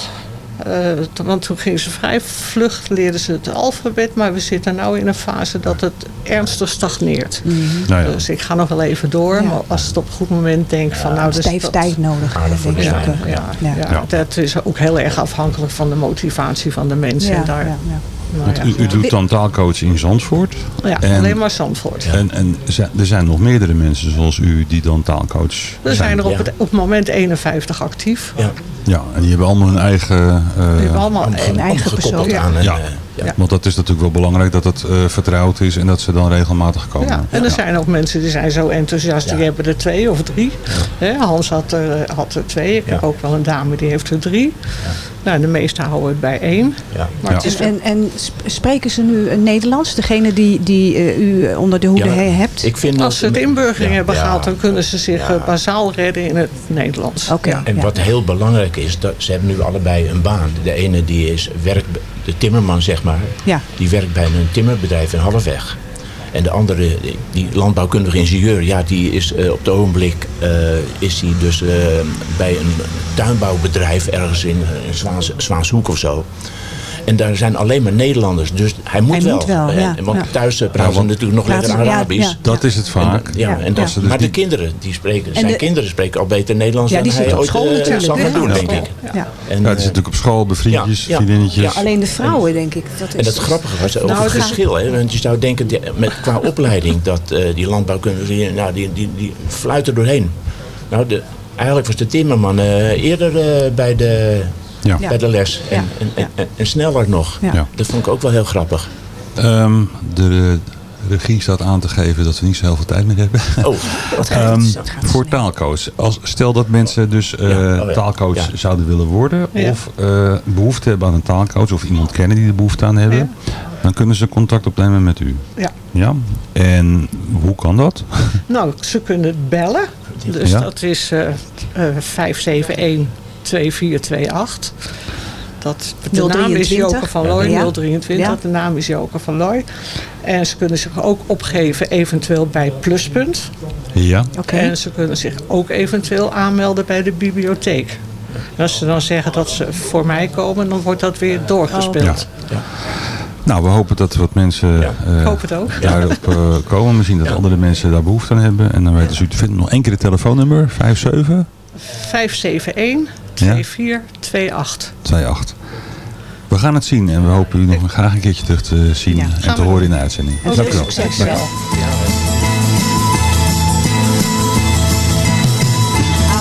Eh, want toen gingen ze vrij vlug, leerden ze het alfabet. Maar we zitten nu in een fase dat het ernstig stagneert. Nou ja. Dus ik ga nog wel even door. Maar als het op een goed moment denk van... nou, Het dus heeft dat- tijd nodig. denk ik. ja, ja, Ja. ja. Ja. dat is ook heel erg afhankelijk van de motivatie van de mensen. Ja, en daar, ja, ja. nou Want ja. u, u doet dan taalcoach in Zandvoort. Ja, En- alleen maar Zandvoort. En, en er zijn nog meerdere mensen zoals u die dan taalcoach Er zijn er op, Ja. het, op het moment 51 actief. Ja. Ja, en die hebben allemaal hun eigen... eh, Die hebben allemaal een eigen persoon. Aan ja. Eh, Ja. Want dat is natuurlijk wel belangrijk dat het eh, vertrouwd is en dat ze dan regelmatig komen. Ja, en er zijn ook mensen die zijn zo enthousiast, die hebben er twee of drie. Hè, Hans had er, had er twee. Ik heb ook wel een dame die heeft er drie. Nou, de meesten houden het bij één. Ja. Maar het is En, en sp- spreken ze nu eh, Nederlands? Degene die, die eh, u onder de hoede hebt? Ik vind als ze het inburgering Ja, hebben ja. gehaald, dan kunnen ze zich Ja. eh, bazaal redden in het Nederlands. Oké. Ja. En wat heel belangrijk is, dat ze hebben nu allebei een baan. De ene die is werkt, de timmerman zeg maar, Ja. die werkt bij een timmerbedrijf in Halfweg. En de andere, die- landbouwkundige ingenieur, ja, die is eh, op het ogenblik eh, is die dus eh, bij een tuinbouwbedrijf ergens in, in Zwaans, Zwaanshoek of zo. En daar zijn alleen maar Nederlanders, dus hij moet Hij wel. moet wel, ja, want ja. thuis eh, praten ze want- natuurlijk nog lekker ze- ja, Arabisch. ja. Dat is het vaak. En, ja, en dat, ze dus maar de kinderen, die spreken, En zijn de- kinderen spreken al beter Nederlands Ja, die dan hij zitten op ooit school eh, natuurlijk, zal gaan doen, Ja. denk ik. Ja. En, Ja, het is eh, natuurlijk op school, bij vriendjes, vriendinnetjes. ja. Alleen de vrouwen, denk ik. Dat is En het grappige was over Nou, het verschil. Hè, want je zou denken, met, qua opleiding, dat eh, die landbouwkundigen, nou, die, die, die fluiten doorheen. Nou, de, eigenlijk was de timmerman eh, eerder bij, de, ja. bij de les. En, en, en, sneller nog. Dat vond ik ook wel heel grappig. Ehm, de regie staat aan te geven dat we niet zo heel veel tijd meer hebben. Oh, wat gaat, ehm, voor taalcoach. Als, stel dat mensen dus uh, taalcoach zouden willen worden. Of eh, behoefte hebben aan een taalcoach. Of iemand kennen die er behoefte aan hebben. Dan kunnen ze contact opnemen met u. Ja. ja. En hoe kan dat? Nou, ze kunnen bellen. Dus dat is eh, 571 2428. Dat, de naam is Joker van Looy, 023, de naam is Joker van Looy. En ze kunnen zich ook opgeven eventueel bij Pluspunt. Ja. En ze kunnen zich ook eventueel aanmelden bij de bibliotheek. En als ze dan zeggen dat ze voor mij komen, dan wordt dat weer doorgespeeld. Ja. Nou, we hopen dat wat mensen ja, eh, daarop eh, komen, komen. zien dat andere mensen daar behoefte aan hebben. En dan weten ze, u vindt nog één keer het telefoonnummer, 57... 571 571-2428. 28. We gaan het zien en we hopen u nog graag een keertje terug te zien Ja. en te horen doen. in de uitzending. En Dank u wel. succes. Dank- I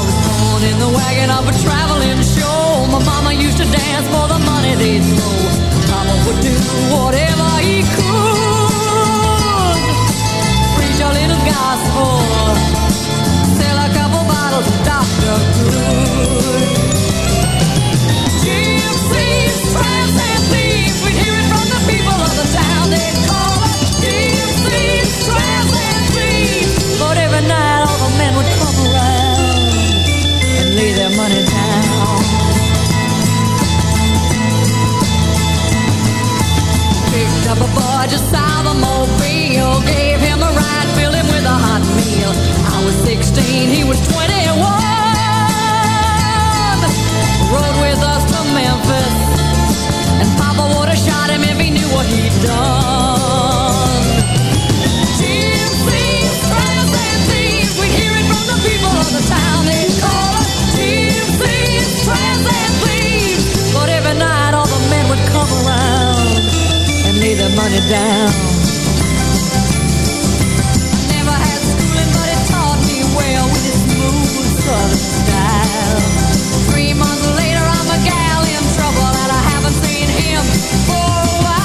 was born in the wagon of a traveling show. My mama used to dance for the money they'd boy just south of Mobile, gave him a ride, filled him with a hot meal. I was 16, he was 21. Rode with us to Memphis, and Papa would have shot him if he knew what he'd done. money down. Never had schooling, but it taught me well with its smooth southern style. Three months later, I'm a gal in trouble, and I haven't seen him for a while.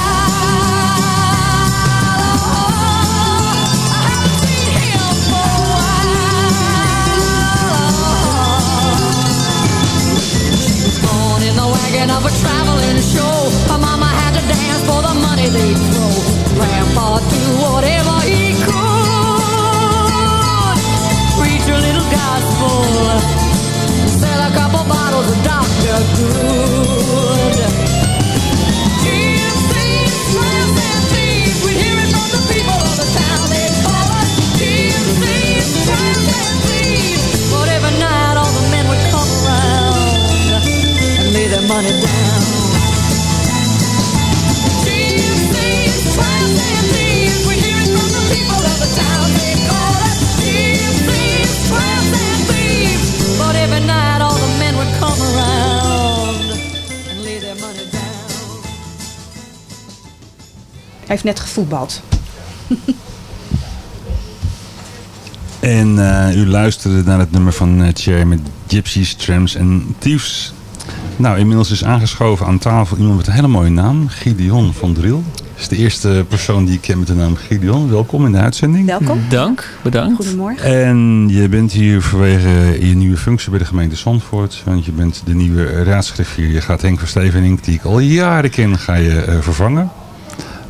Of a traveling show or do whatever he could. Preach a little gospel, sell a couple bottles of Dr. Good. And thieves, we hear it from the people of the town they call us. And thieves, but every night all the men would come around and lay their money down. Hij heeft net gevoetbald. En eh, u luisterde naar het nummer van uh, Cherry met Gypsies, Trams en Thieves. Nou, inmiddels is aangeschoven aan tafel iemand met een hele mooie naam. Gideon van Driel. Is de eerste persoon die ik ken met de naam Gideon. Welkom in de uitzending. Welkom. Dank, bedankt. Goedemorgen. En je bent hier vanwege je nieuwe functie bij de gemeente Zandvoort. Want je bent de nieuwe raadsgriffier. Je gaat Henk Verstevening, die ik al jaren ken, ga je eh, vervangen.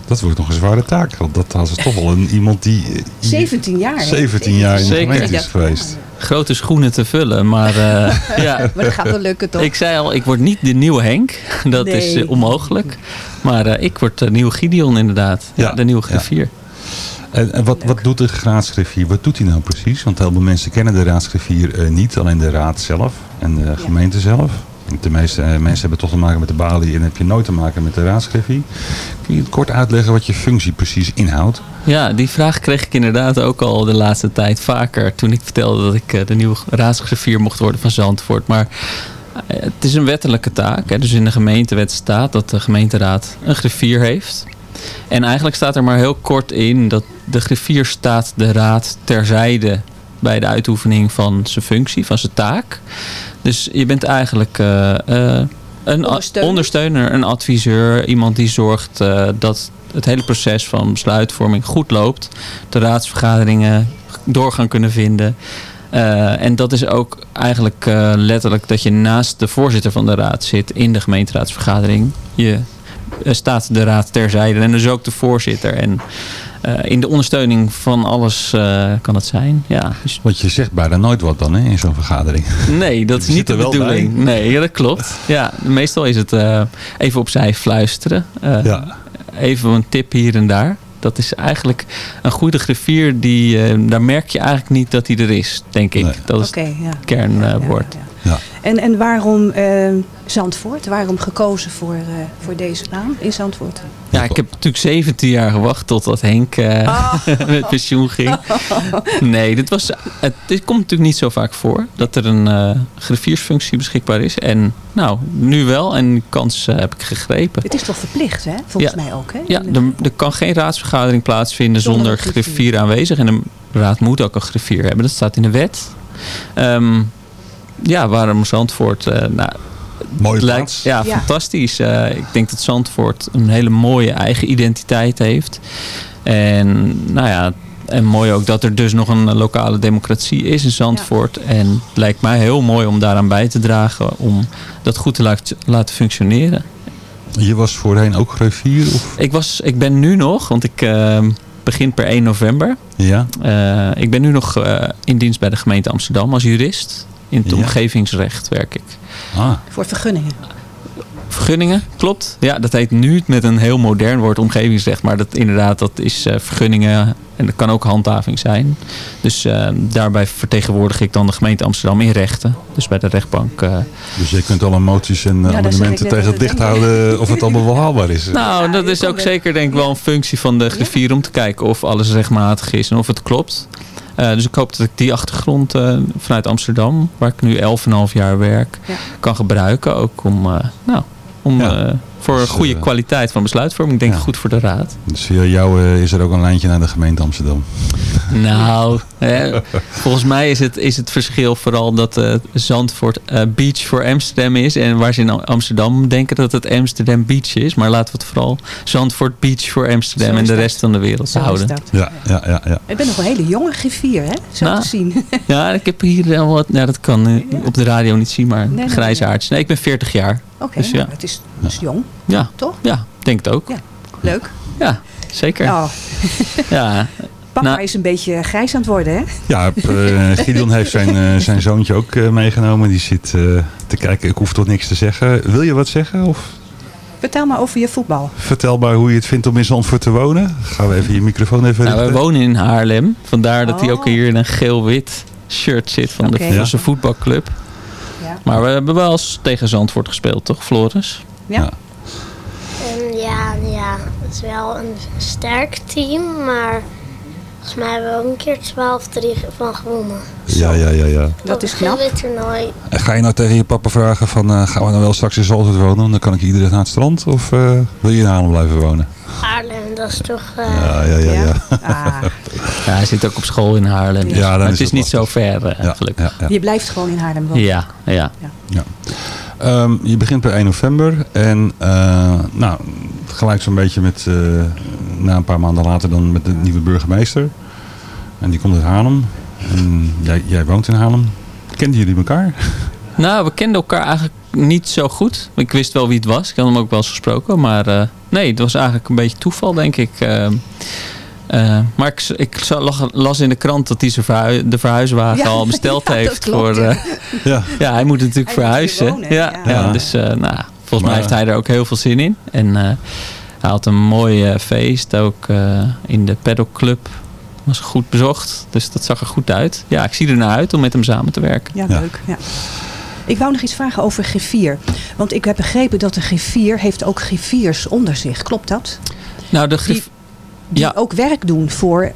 Dat wordt nog een zware taak. Want dat was toch wel een, iemand die eh, 17 jaar. hè? 17 jaar in de gemeente is geweest. Grote schoenen te vullen, maar eh, ja. Maar dat gaat wel lukken toch? Ik zei al, ik word niet de nieuwe Henk. Dat is eh, onmogelijk. Maar eh, ik word de nieuwe Gideon inderdaad. Ja, de nieuwe griffier. En, en wat, wat doet de raadsgriffier? Wat doet hij nou precies? Want heel veel mensen kennen de raadsgriffier eh, niet. Alleen de raad zelf en de gemeente zelf. De meeste eh, mensen hebben toch te maken met de balie en heb je nooit te maken met de raadsgriffier. Kun je kort uitleggen wat je functie precies inhoudt? Ja, die vraag kreeg ik inderdaad ook al de laatste tijd vaker. Toen ik vertelde dat ik eh, de nieuwe raadsgriffier mocht worden van Zandvoort. Maar eh, het is een wettelijke taak. Hè. Dus in de gemeentewet staat dat de gemeenteraad een griffier heeft. En eigenlijk staat er maar heel kort in dat de griffier staat de raad terzijde bij de uitoefening van zijn functie, van zijn taak. Dus je bent eigenlijk eh, eh, een Ondersteuner. ondersteuner, een adviseur, iemand die zorgt eh, dat het hele proces van besluitvorming goed loopt. De raadsvergaderingen doorgang kunnen vinden. En dat is ook eigenlijk letterlijk dat je naast de voorzitter van de raad zit in de gemeenteraadsvergadering. Je staat de raad terzijde en dus ook de voorzitter. En in de ondersteuning van alles eh, kan het zijn. Ja. Dus Want je zegt bijna nooit wat dan hè, in zo'n vergadering. Nee, dat is niet de bedoeling. bij. Nee, ja, dat klopt. Ja, meestal is het eh, even opzij fluisteren. Eh, Ja. Even een tip hier en daar. Dat is eigenlijk een goede griffier. Die, eh, daar merk je eigenlijk niet dat hij er is, denk ik. Dat is ja. het kernwoord. Ja. En, en waarom eh, Zandvoort? Waarom gekozen voor, eh, voor deze baan in Zandvoort? Ja, ik heb natuurlijk 17 jaar gewacht totdat Henk eh, Ah. met pensioen ging. Nee, dit, was, het, dit komt natuurlijk niet zo vaak voor. Dat er een eh griffiersfunctie beschikbaar is. En nou, nu wel. En die kans heb ik gegrepen. Het is toch verplicht, hè? Volgens Ja. mij ook, hè? Ja, er, er kan geen raadsvergadering plaatsvinden Zonder zonder, griffier. griffier aanwezig. En een raad moet ook een griffier hebben. Dat staat in de wet. Ehm, ja, waarom Zandvoort? eh nou, Mooie lijkt, plaats. ja, Ja. fantastisch. Eh, ik denk dat Zandvoort een hele mooie eigen identiteit heeft. En nou ja, en mooi ook dat er dus nog een lokale democratie is in Zandvoort. En het lijkt mij heel mooi om daaraan bij te dragen. Om dat goed te laten functioneren. Je was voorheen ook griffier? Of? Ik, was, ik ben nu nog, want ik eh, begin per 1 november. Ja. Eh, ik ben nu nog eh, in dienst bij de gemeente Amsterdam als jurist. In het Ja. omgevingsrecht werk ik. Ah. Voor vergunningen. Vergunningen, klopt. Ja, dat heet nu met een heel modern woord omgevingsrecht. Maar dat inderdaad, dat is eh, vergunningen en dat kan ook handhaving zijn. Dus eh, daarbij vertegenwoordig ik dan de gemeente Amsterdam in rechten. Dus bij de rechtbank. eh, Dus je kunt alle moties en Ja, amendementen tegen het dicht houden of het allemaal wel haalbaar is. Nou, dat is ook zeker denk ik wel een functie van de griffier om te kijken of alles rechtmatig is en of het klopt. Eh, dus ik hoop dat ik die achtergrond eh, vanuit Amsterdam, waar ik nu 11,5 jaar werk, Ja. kan gebruiken. Ook om, eh, nou, om Ja. Eh, voor een goede kwaliteit van besluitvorming. Ik denk goed voor de raad. Dus via jou eh, is er ook een lijntje naar de gemeente Amsterdam. Nou, hè, volgens mij is het, is het verschil vooral dat eh, Zandvoort eh, Beach voor Amsterdam is. En waar ze in Amsterdam denken dat het Amsterdam Beach is. Maar laten we het vooral Zandvoort Beach voor Amsterdam en de rest van de wereld Zo houden. Ja, ja, ja. ja. Ik ben nog een hele jonge griffier, hè? Zo Nou, te zien. Ja, ik heb hier wel wat, nou dat kan eh, op de radio niet zien, maar nee, grijze nee. haartjes. Nee, ik ben 40 jaar. Oké, Dus nou, ja. het is, het is jong. Ja, toch? Ja, denk het ook. Ja, leuk. Ja, zeker. Oh, Ja. papa Nou, is een beetje grijs aan het worden, hè? Ja, eh, Gideon heeft zijn, eh, zijn zoontje ook eh, meegenomen. Die zit eh, te kijken. Ik hoef tot niks te zeggen. Wil je wat zeggen? Of Vertel maar over je voetbal. vertel maar hoe je het vindt om in Zandvoort te wonen. Gaan we even je microfoon even Nou, wij richten. wonen in Haarlem. Vandaar dat hij ook Oh. hier in een geel-wit shirt zit van, de, Ja. zijn voetbalclub. Ja. Ja. Maar we hebben wel eens tegen Zandvoort gespeeld, toch, Floris? Ja. Ja, ja, het is wel een sterk team, maar volgens mij hebben we ook een keer 12-3 van gewonnen. Ja, ja, ja, ja. Dat is knap. toernooi. En ga je nou tegen je papa vragen van, eh, gaan we nou wel straks in Zandvoort wonen? Want dan kan ik iedereen naar het strand. Of eh, wil je in Haarlem blijven wonen? Haarlem, dat is toch... eh, Ja, ja, ja. ja. Ah, Ja, hij zit ook op school in Haarlem. dus- Ja, maar is het is niet zo ver, Ja, gelukkig. ja, ja. Je blijft gewoon in Haarlem wonen. Ja, ja. Ja. Ehm, je begint per 1 november en eh, nou, gelijk zo'n beetje met, eh, na een paar maanden later dan met de nieuwe burgemeester. En die komt uit Haarlem. En jij, jij woont in Haarlem. Kenden jullie elkaar? Nou, we kenden elkaar eigenlijk niet zo goed. Ik wist wel wie het was. Ik had hem ook wel eens gesproken. Maar eh, nee, het was eigenlijk een beetje toeval, denk ik. Eh, eh, maar ik, ik las in de krant dat hij zijn verhui- de verhuiswagen Ja, al besteld ja, heeft. klopt, voor, ja. eh, Ja. ja, hij moet natuurlijk Hij moet hier verhuizen. wonen, ja, ja. ja. Ja. dus eh, nou, volgens mij heeft hij er ook heel veel zin in. En eh, hij had een mooi feest ook eh, in de Paddock Club. Was goed bezocht, dus dat zag er goed uit. Ja, ik zie er naar uit om met hem samen te werken. Ja, Ja. leuk. Ja. Ik wou nog iets vragen over griffier. Want ik heb begrepen dat de griffier heeft ook griffiers onder zich. Klopt dat? Nou, de grif- Die ja. ook werk doen voor,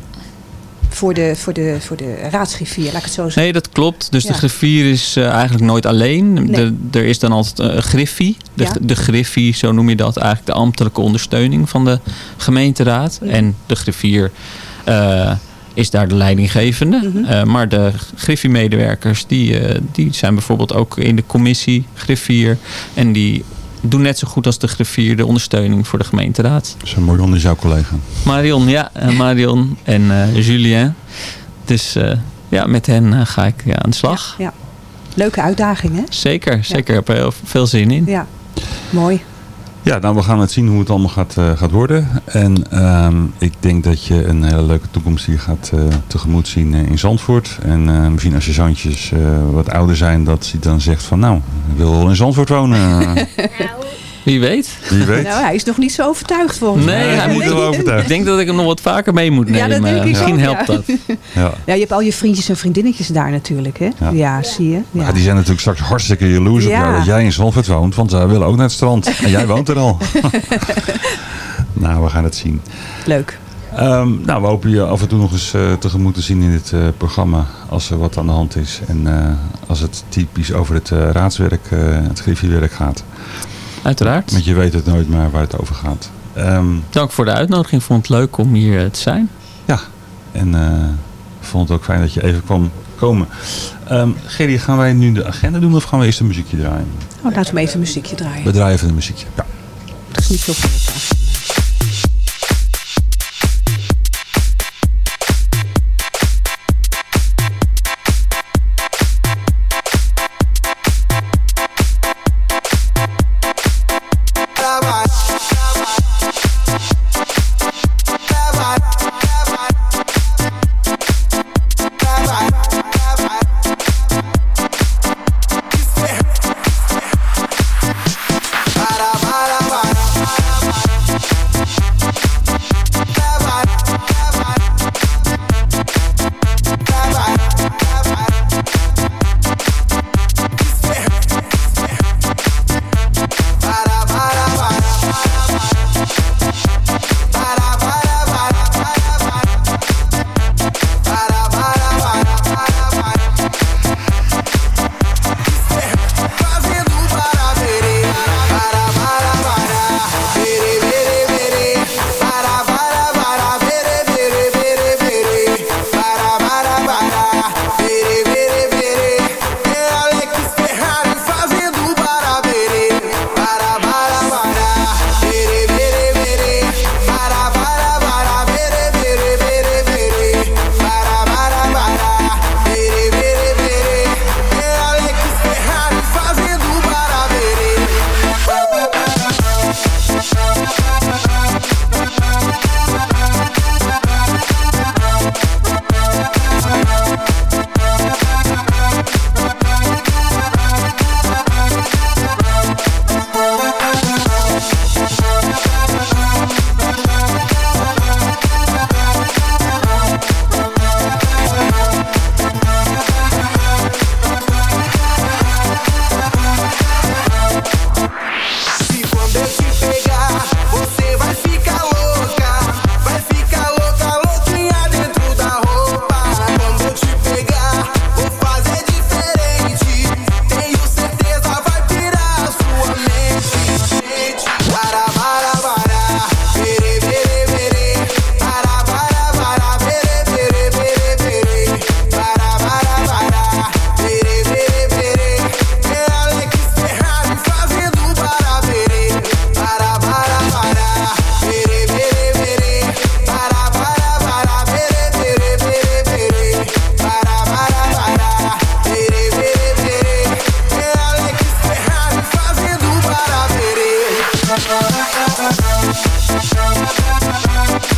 voor, de, voor, de, voor de raadsgriffier, laat ik het zo zeggen. Nee, dat klopt. Dus Ja. de griffier is eh, eigenlijk nooit alleen. Nee. De, er is dan altijd eh, een griffie. De, Ja. de griffie, zo noem je dat, eigenlijk de ambtelijke ondersteuning van de gemeenteraad. En de griffier eh, is daar de leidinggevende. Mhm. Maar de griffie-medewerkers, die, die zijn bijvoorbeeld ook in de commissie griffier. En die doen net zo goed als de griffier de ondersteuning voor de gemeenteraad. Zo Marion is jouw collega. Marion, ja. eh, Marion en eh, Julien. Dus eh, ja, met hen ga ik ja, aan de slag. Ja. Leuke uitdaging, hè? Zeker, zeker. Ik heb er heel veel zin in. Ja, mooi. Ja, nou we gaan het zien hoe het allemaal gaat, eh, gaat worden. En ehm, ik denk dat je een hele leuke toekomst hier gaat eh, tegemoet zien eh, in Zandvoort. En eh, misschien als je zoontjes eh, wat ouder zijn, dat hij dan zegt van nou, ik wil wel in Zandvoort wonen. Wie weet. Wie weet. Nou, hij is nog niet zo overtuigd volgens Nee, mij. hij moet wel overtuigd. Ik denk dat ik hem nog wat vaker mee moet Ja, nemen. dat denk ik Misschien ook, helpt ja. dat. Ja. Ja, je hebt al je vriendjes en vriendinnetjes daar natuurlijk, hè? Ja, Ja. zie je. Ja. Ja, die zijn natuurlijk straks hartstikke jaloers op Ja. jou dat jij in Zandvoort woont. Want zij willen ook naar het strand. En jij woont er al. nou, we gaan het zien. Leuk. Ehm, nou, we hopen je af en toe nog eens eh, tegemoet te zien in dit eh, programma. Als er wat aan de hand is. En eh, als het typisch over het eh, raadswerk, eh, het griffiewerk gaat. Uiteraard. Want je weet het nooit maar waar het over gaat. Ehm, Dank voor de uitnodiging. Ik vond het leuk om hier eh, te zijn. ja, en eh, ik vond het ook fijn dat je even kwam komen. Ehm Gerry, gaan wij nu de agenda doen of gaan we eerst een muziekje draaien? Oh, laten we even een muziekje draaien. We draaien even een muziekje. Ja. Dat is niet zo veel. Thank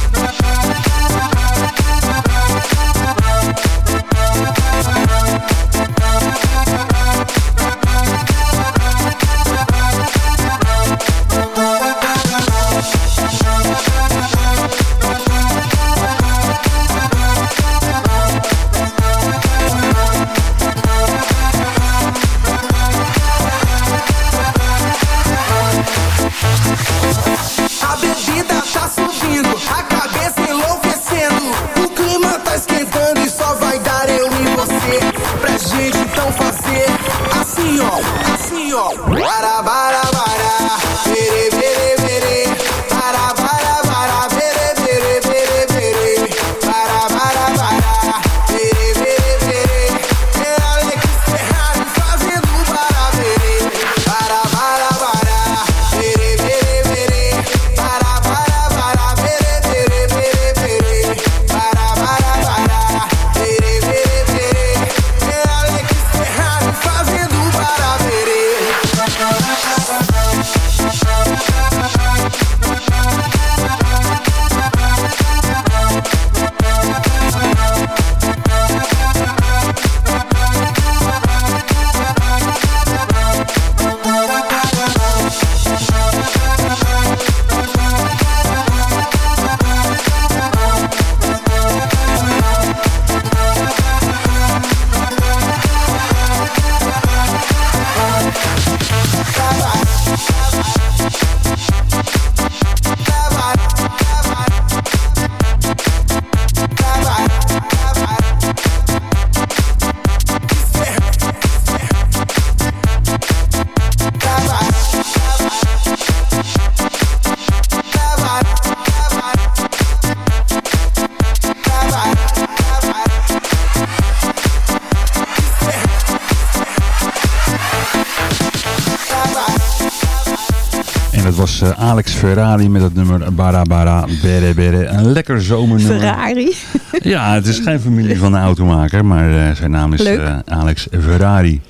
Ferrari met het nummer Bara Bara Bere Bere. Een lekker zomernummer. Ferrari. Ja, het is geen familie van de automaker, maar eh, zijn naam is eh, Alex Ferrari.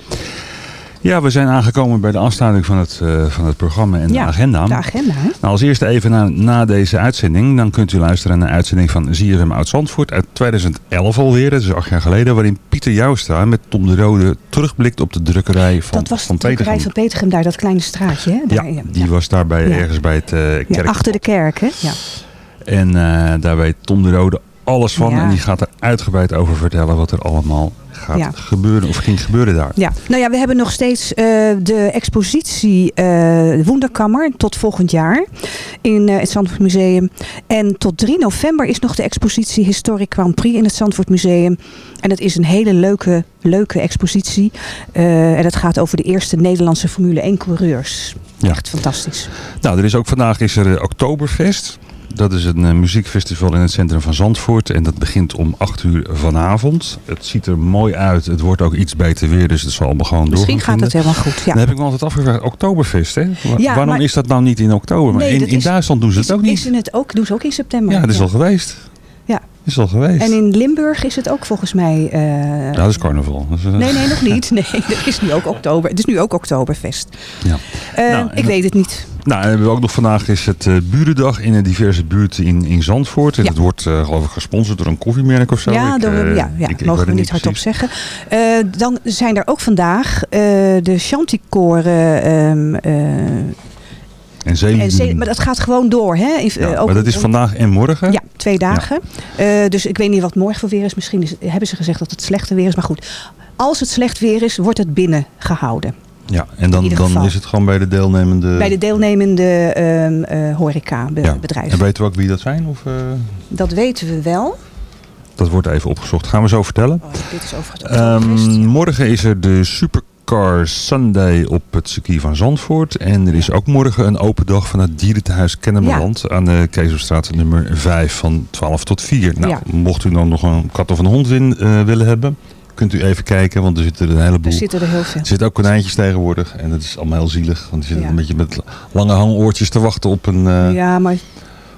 Ja, we zijn aangekomen bij de afsluiting van het, eh, van het programma en Ja, de agenda. de agenda, hè? Nou, als eerste even na, na deze uitzending. Dan kunt u luisteren naar een uitzending van ZFM Oud-Zandvoort uit 2011 alweer. Dat is acht jaar geleden. Waarin Pieter Joustra met Tom de Rode terugblikt op de drukkerij van, Dat was van de drukkerij Petergem. van Petergem daar, dat kleine straatje. Hè? Daar, Ja, die was daarbij ergens bij het Ja, kerk. achter de kerk, hè? Ja. En eh, daar weet Tom de Rode alles van. En die gaat er uitgebreid over vertellen wat er allemaal gaat Ja. gebeuren of ging gebeuren daar. Ja, nou ja, we hebben nog steeds eh, de expositie Wonderkammer tot volgend jaar in eh, het Zandvoort Museum. En tot 3 november is nog de expositie Historic Grand Prix in het Zandvoort Museum. En dat is een hele leuke, leuke expositie. En het gaat over de eerste Nederlandse Formule 1 coureurs. Ja. Echt fantastisch. Nou, er is ook vandaag is er Oktoberfest. Dat is een eh, muziekfestival in het centrum van Zandvoort. En dat begint om 8 uur vanavond. Het ziet er mooi uit. Het wordt ook iets beter weer. Dus het zal allemaal gewoon Misschien doorgaan gaat het helemaal goed. Ja. Dan heb ik me altijd afgevraagd. Oktoberfest, hè? Wa- Ja, Waarom maar- is dat nou niet in oktober? Maar Nee, in, in is- Duitsland doen ze het ook niet. Is in het ook, doen ze ook in september. Ja, dat is ja. al geweest. Is al geweest. En in Limburg is het ook volgens mij... Ja, dat is carnaval. Eh, Nee, nee, nog niet. Nee, het is nu ook oktober. Het is nu ook Oktoberfest. Ja. Eh, Nou, ik weet het niet. Nou, en hebben we ook nog vandaag is het eh, burendag in een diverse buurten in, in Zandvoort. En Ja. dat wordt eh, geloof ik gesponsord door een koffiemerk of zo. ja, Ik, door, ja, ja ik- ik mogen we het niet hardop zeggen. Dan zijn er ook vandaag de Chanticoren. ehm eh, En Zeeland. en ze- maar dat gaat gewoon door. Hè? In- Ja, ook- maar dat is vandaag en morgen. Ja, twee dagen. Eh, dus ik weet niet wat morgen voor weer is. Misschien is, hebben ze gezegd dat het slechte weer is. Maar goed, als het slecht weer is, wordt het binnen gehouden. Ja, en dan, dan is het gewoon bij de deelnemende... Bij de deelnemende ehm eh Ja. horeca-bedrijven. En weten we ook wie dat zijn? Of, eh, Dat weten we wel. dat wordt even opgezocht. Gaan we zo vertellen. Oh, dit is over het Ehm, Oktoberfest. morgen is er de Supercar Sunday op het circuit van Zandvoort. En er is ook morgen een open dag van het dierentehuis Kennemerland. Aan de Keizerstraat nummer 5 van 12 tot 4. Nou, Ja. mocht u dan nog een kat of een hond eh, willen hebben, kunt u even kijken. Want er zitten er een heleboel. Er zitten er heel veel. Er zitten ook konijntjes tegenwoordig. En dat is allemaal heel zielig. Want die zitten Ja. een beetje met lange hangoortjes te wachten op een, eh, Ja, maar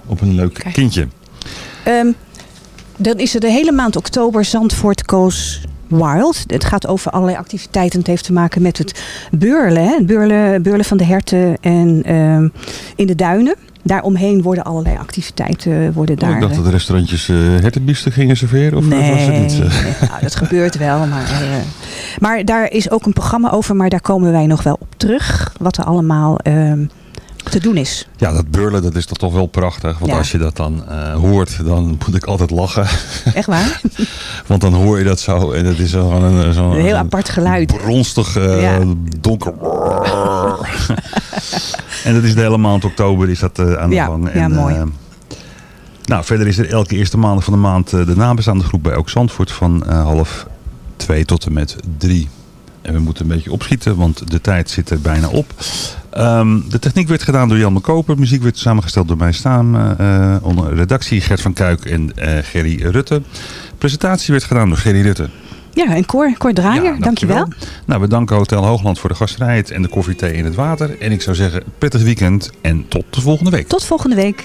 op een leuk Kijk. kindje. Ehm, dan is er de hele maand oktober Zandvoort Goes Wild. Het gaat over allerlei activiteiten. Het heeft te maken met het beurlen. Hè? Het beurlen, beurlen van de herten en ehm, in de duinen. Daaromheen worden allerlei activiteiten worden Oh, daar... ik dacht eh, dat restaurantjes uh, hertenbiefstuk gingen serveren. Of nee, was het niet? eh? nee, nou, dat gebeurt wel. Maar, eh, maar daar is ook een programma over. Maar daar komen wij nog wel op terug. Wat er allemaal ehm, te doen is. Ja, dat beurlen dat is toch toch wel prachtig. Want Ja. als je dat dan eh, hoort, dan moet ik altijd lachen. Echt waar? Want dan hoor je dat zo. En dat is gewoon een, Een heel apart geluid. bronstig, eh, Ja. donker. en dat is de hele maand oktober is dat eh, aan de Ja, gang. ja, mooi. eh, nou, verder is er elke eerste maandag van de maand eh, de nabestaande groep bij Ook Zandvoort van eh, half twee tot en met drie. En we moeten een beetje opschieten, want de tijd zit er bijna op. Ehm, de techniek werd gedaan door Jan Koper. Muziek werd samengesteld door mij samen. eh, onder redactie Gert van Kuik en eh, Gerry Rutte. Presentatie werd gedaan door Gerry Rutte. Ja, en Cor, Cor Draaier, dankjewel. Nou, we danken Hotel Hoogland voor de gastvrijheid en de koffiethee in het water. En ik zou zeggen, prettig weekend en tot de volgende week. Tot volgende week.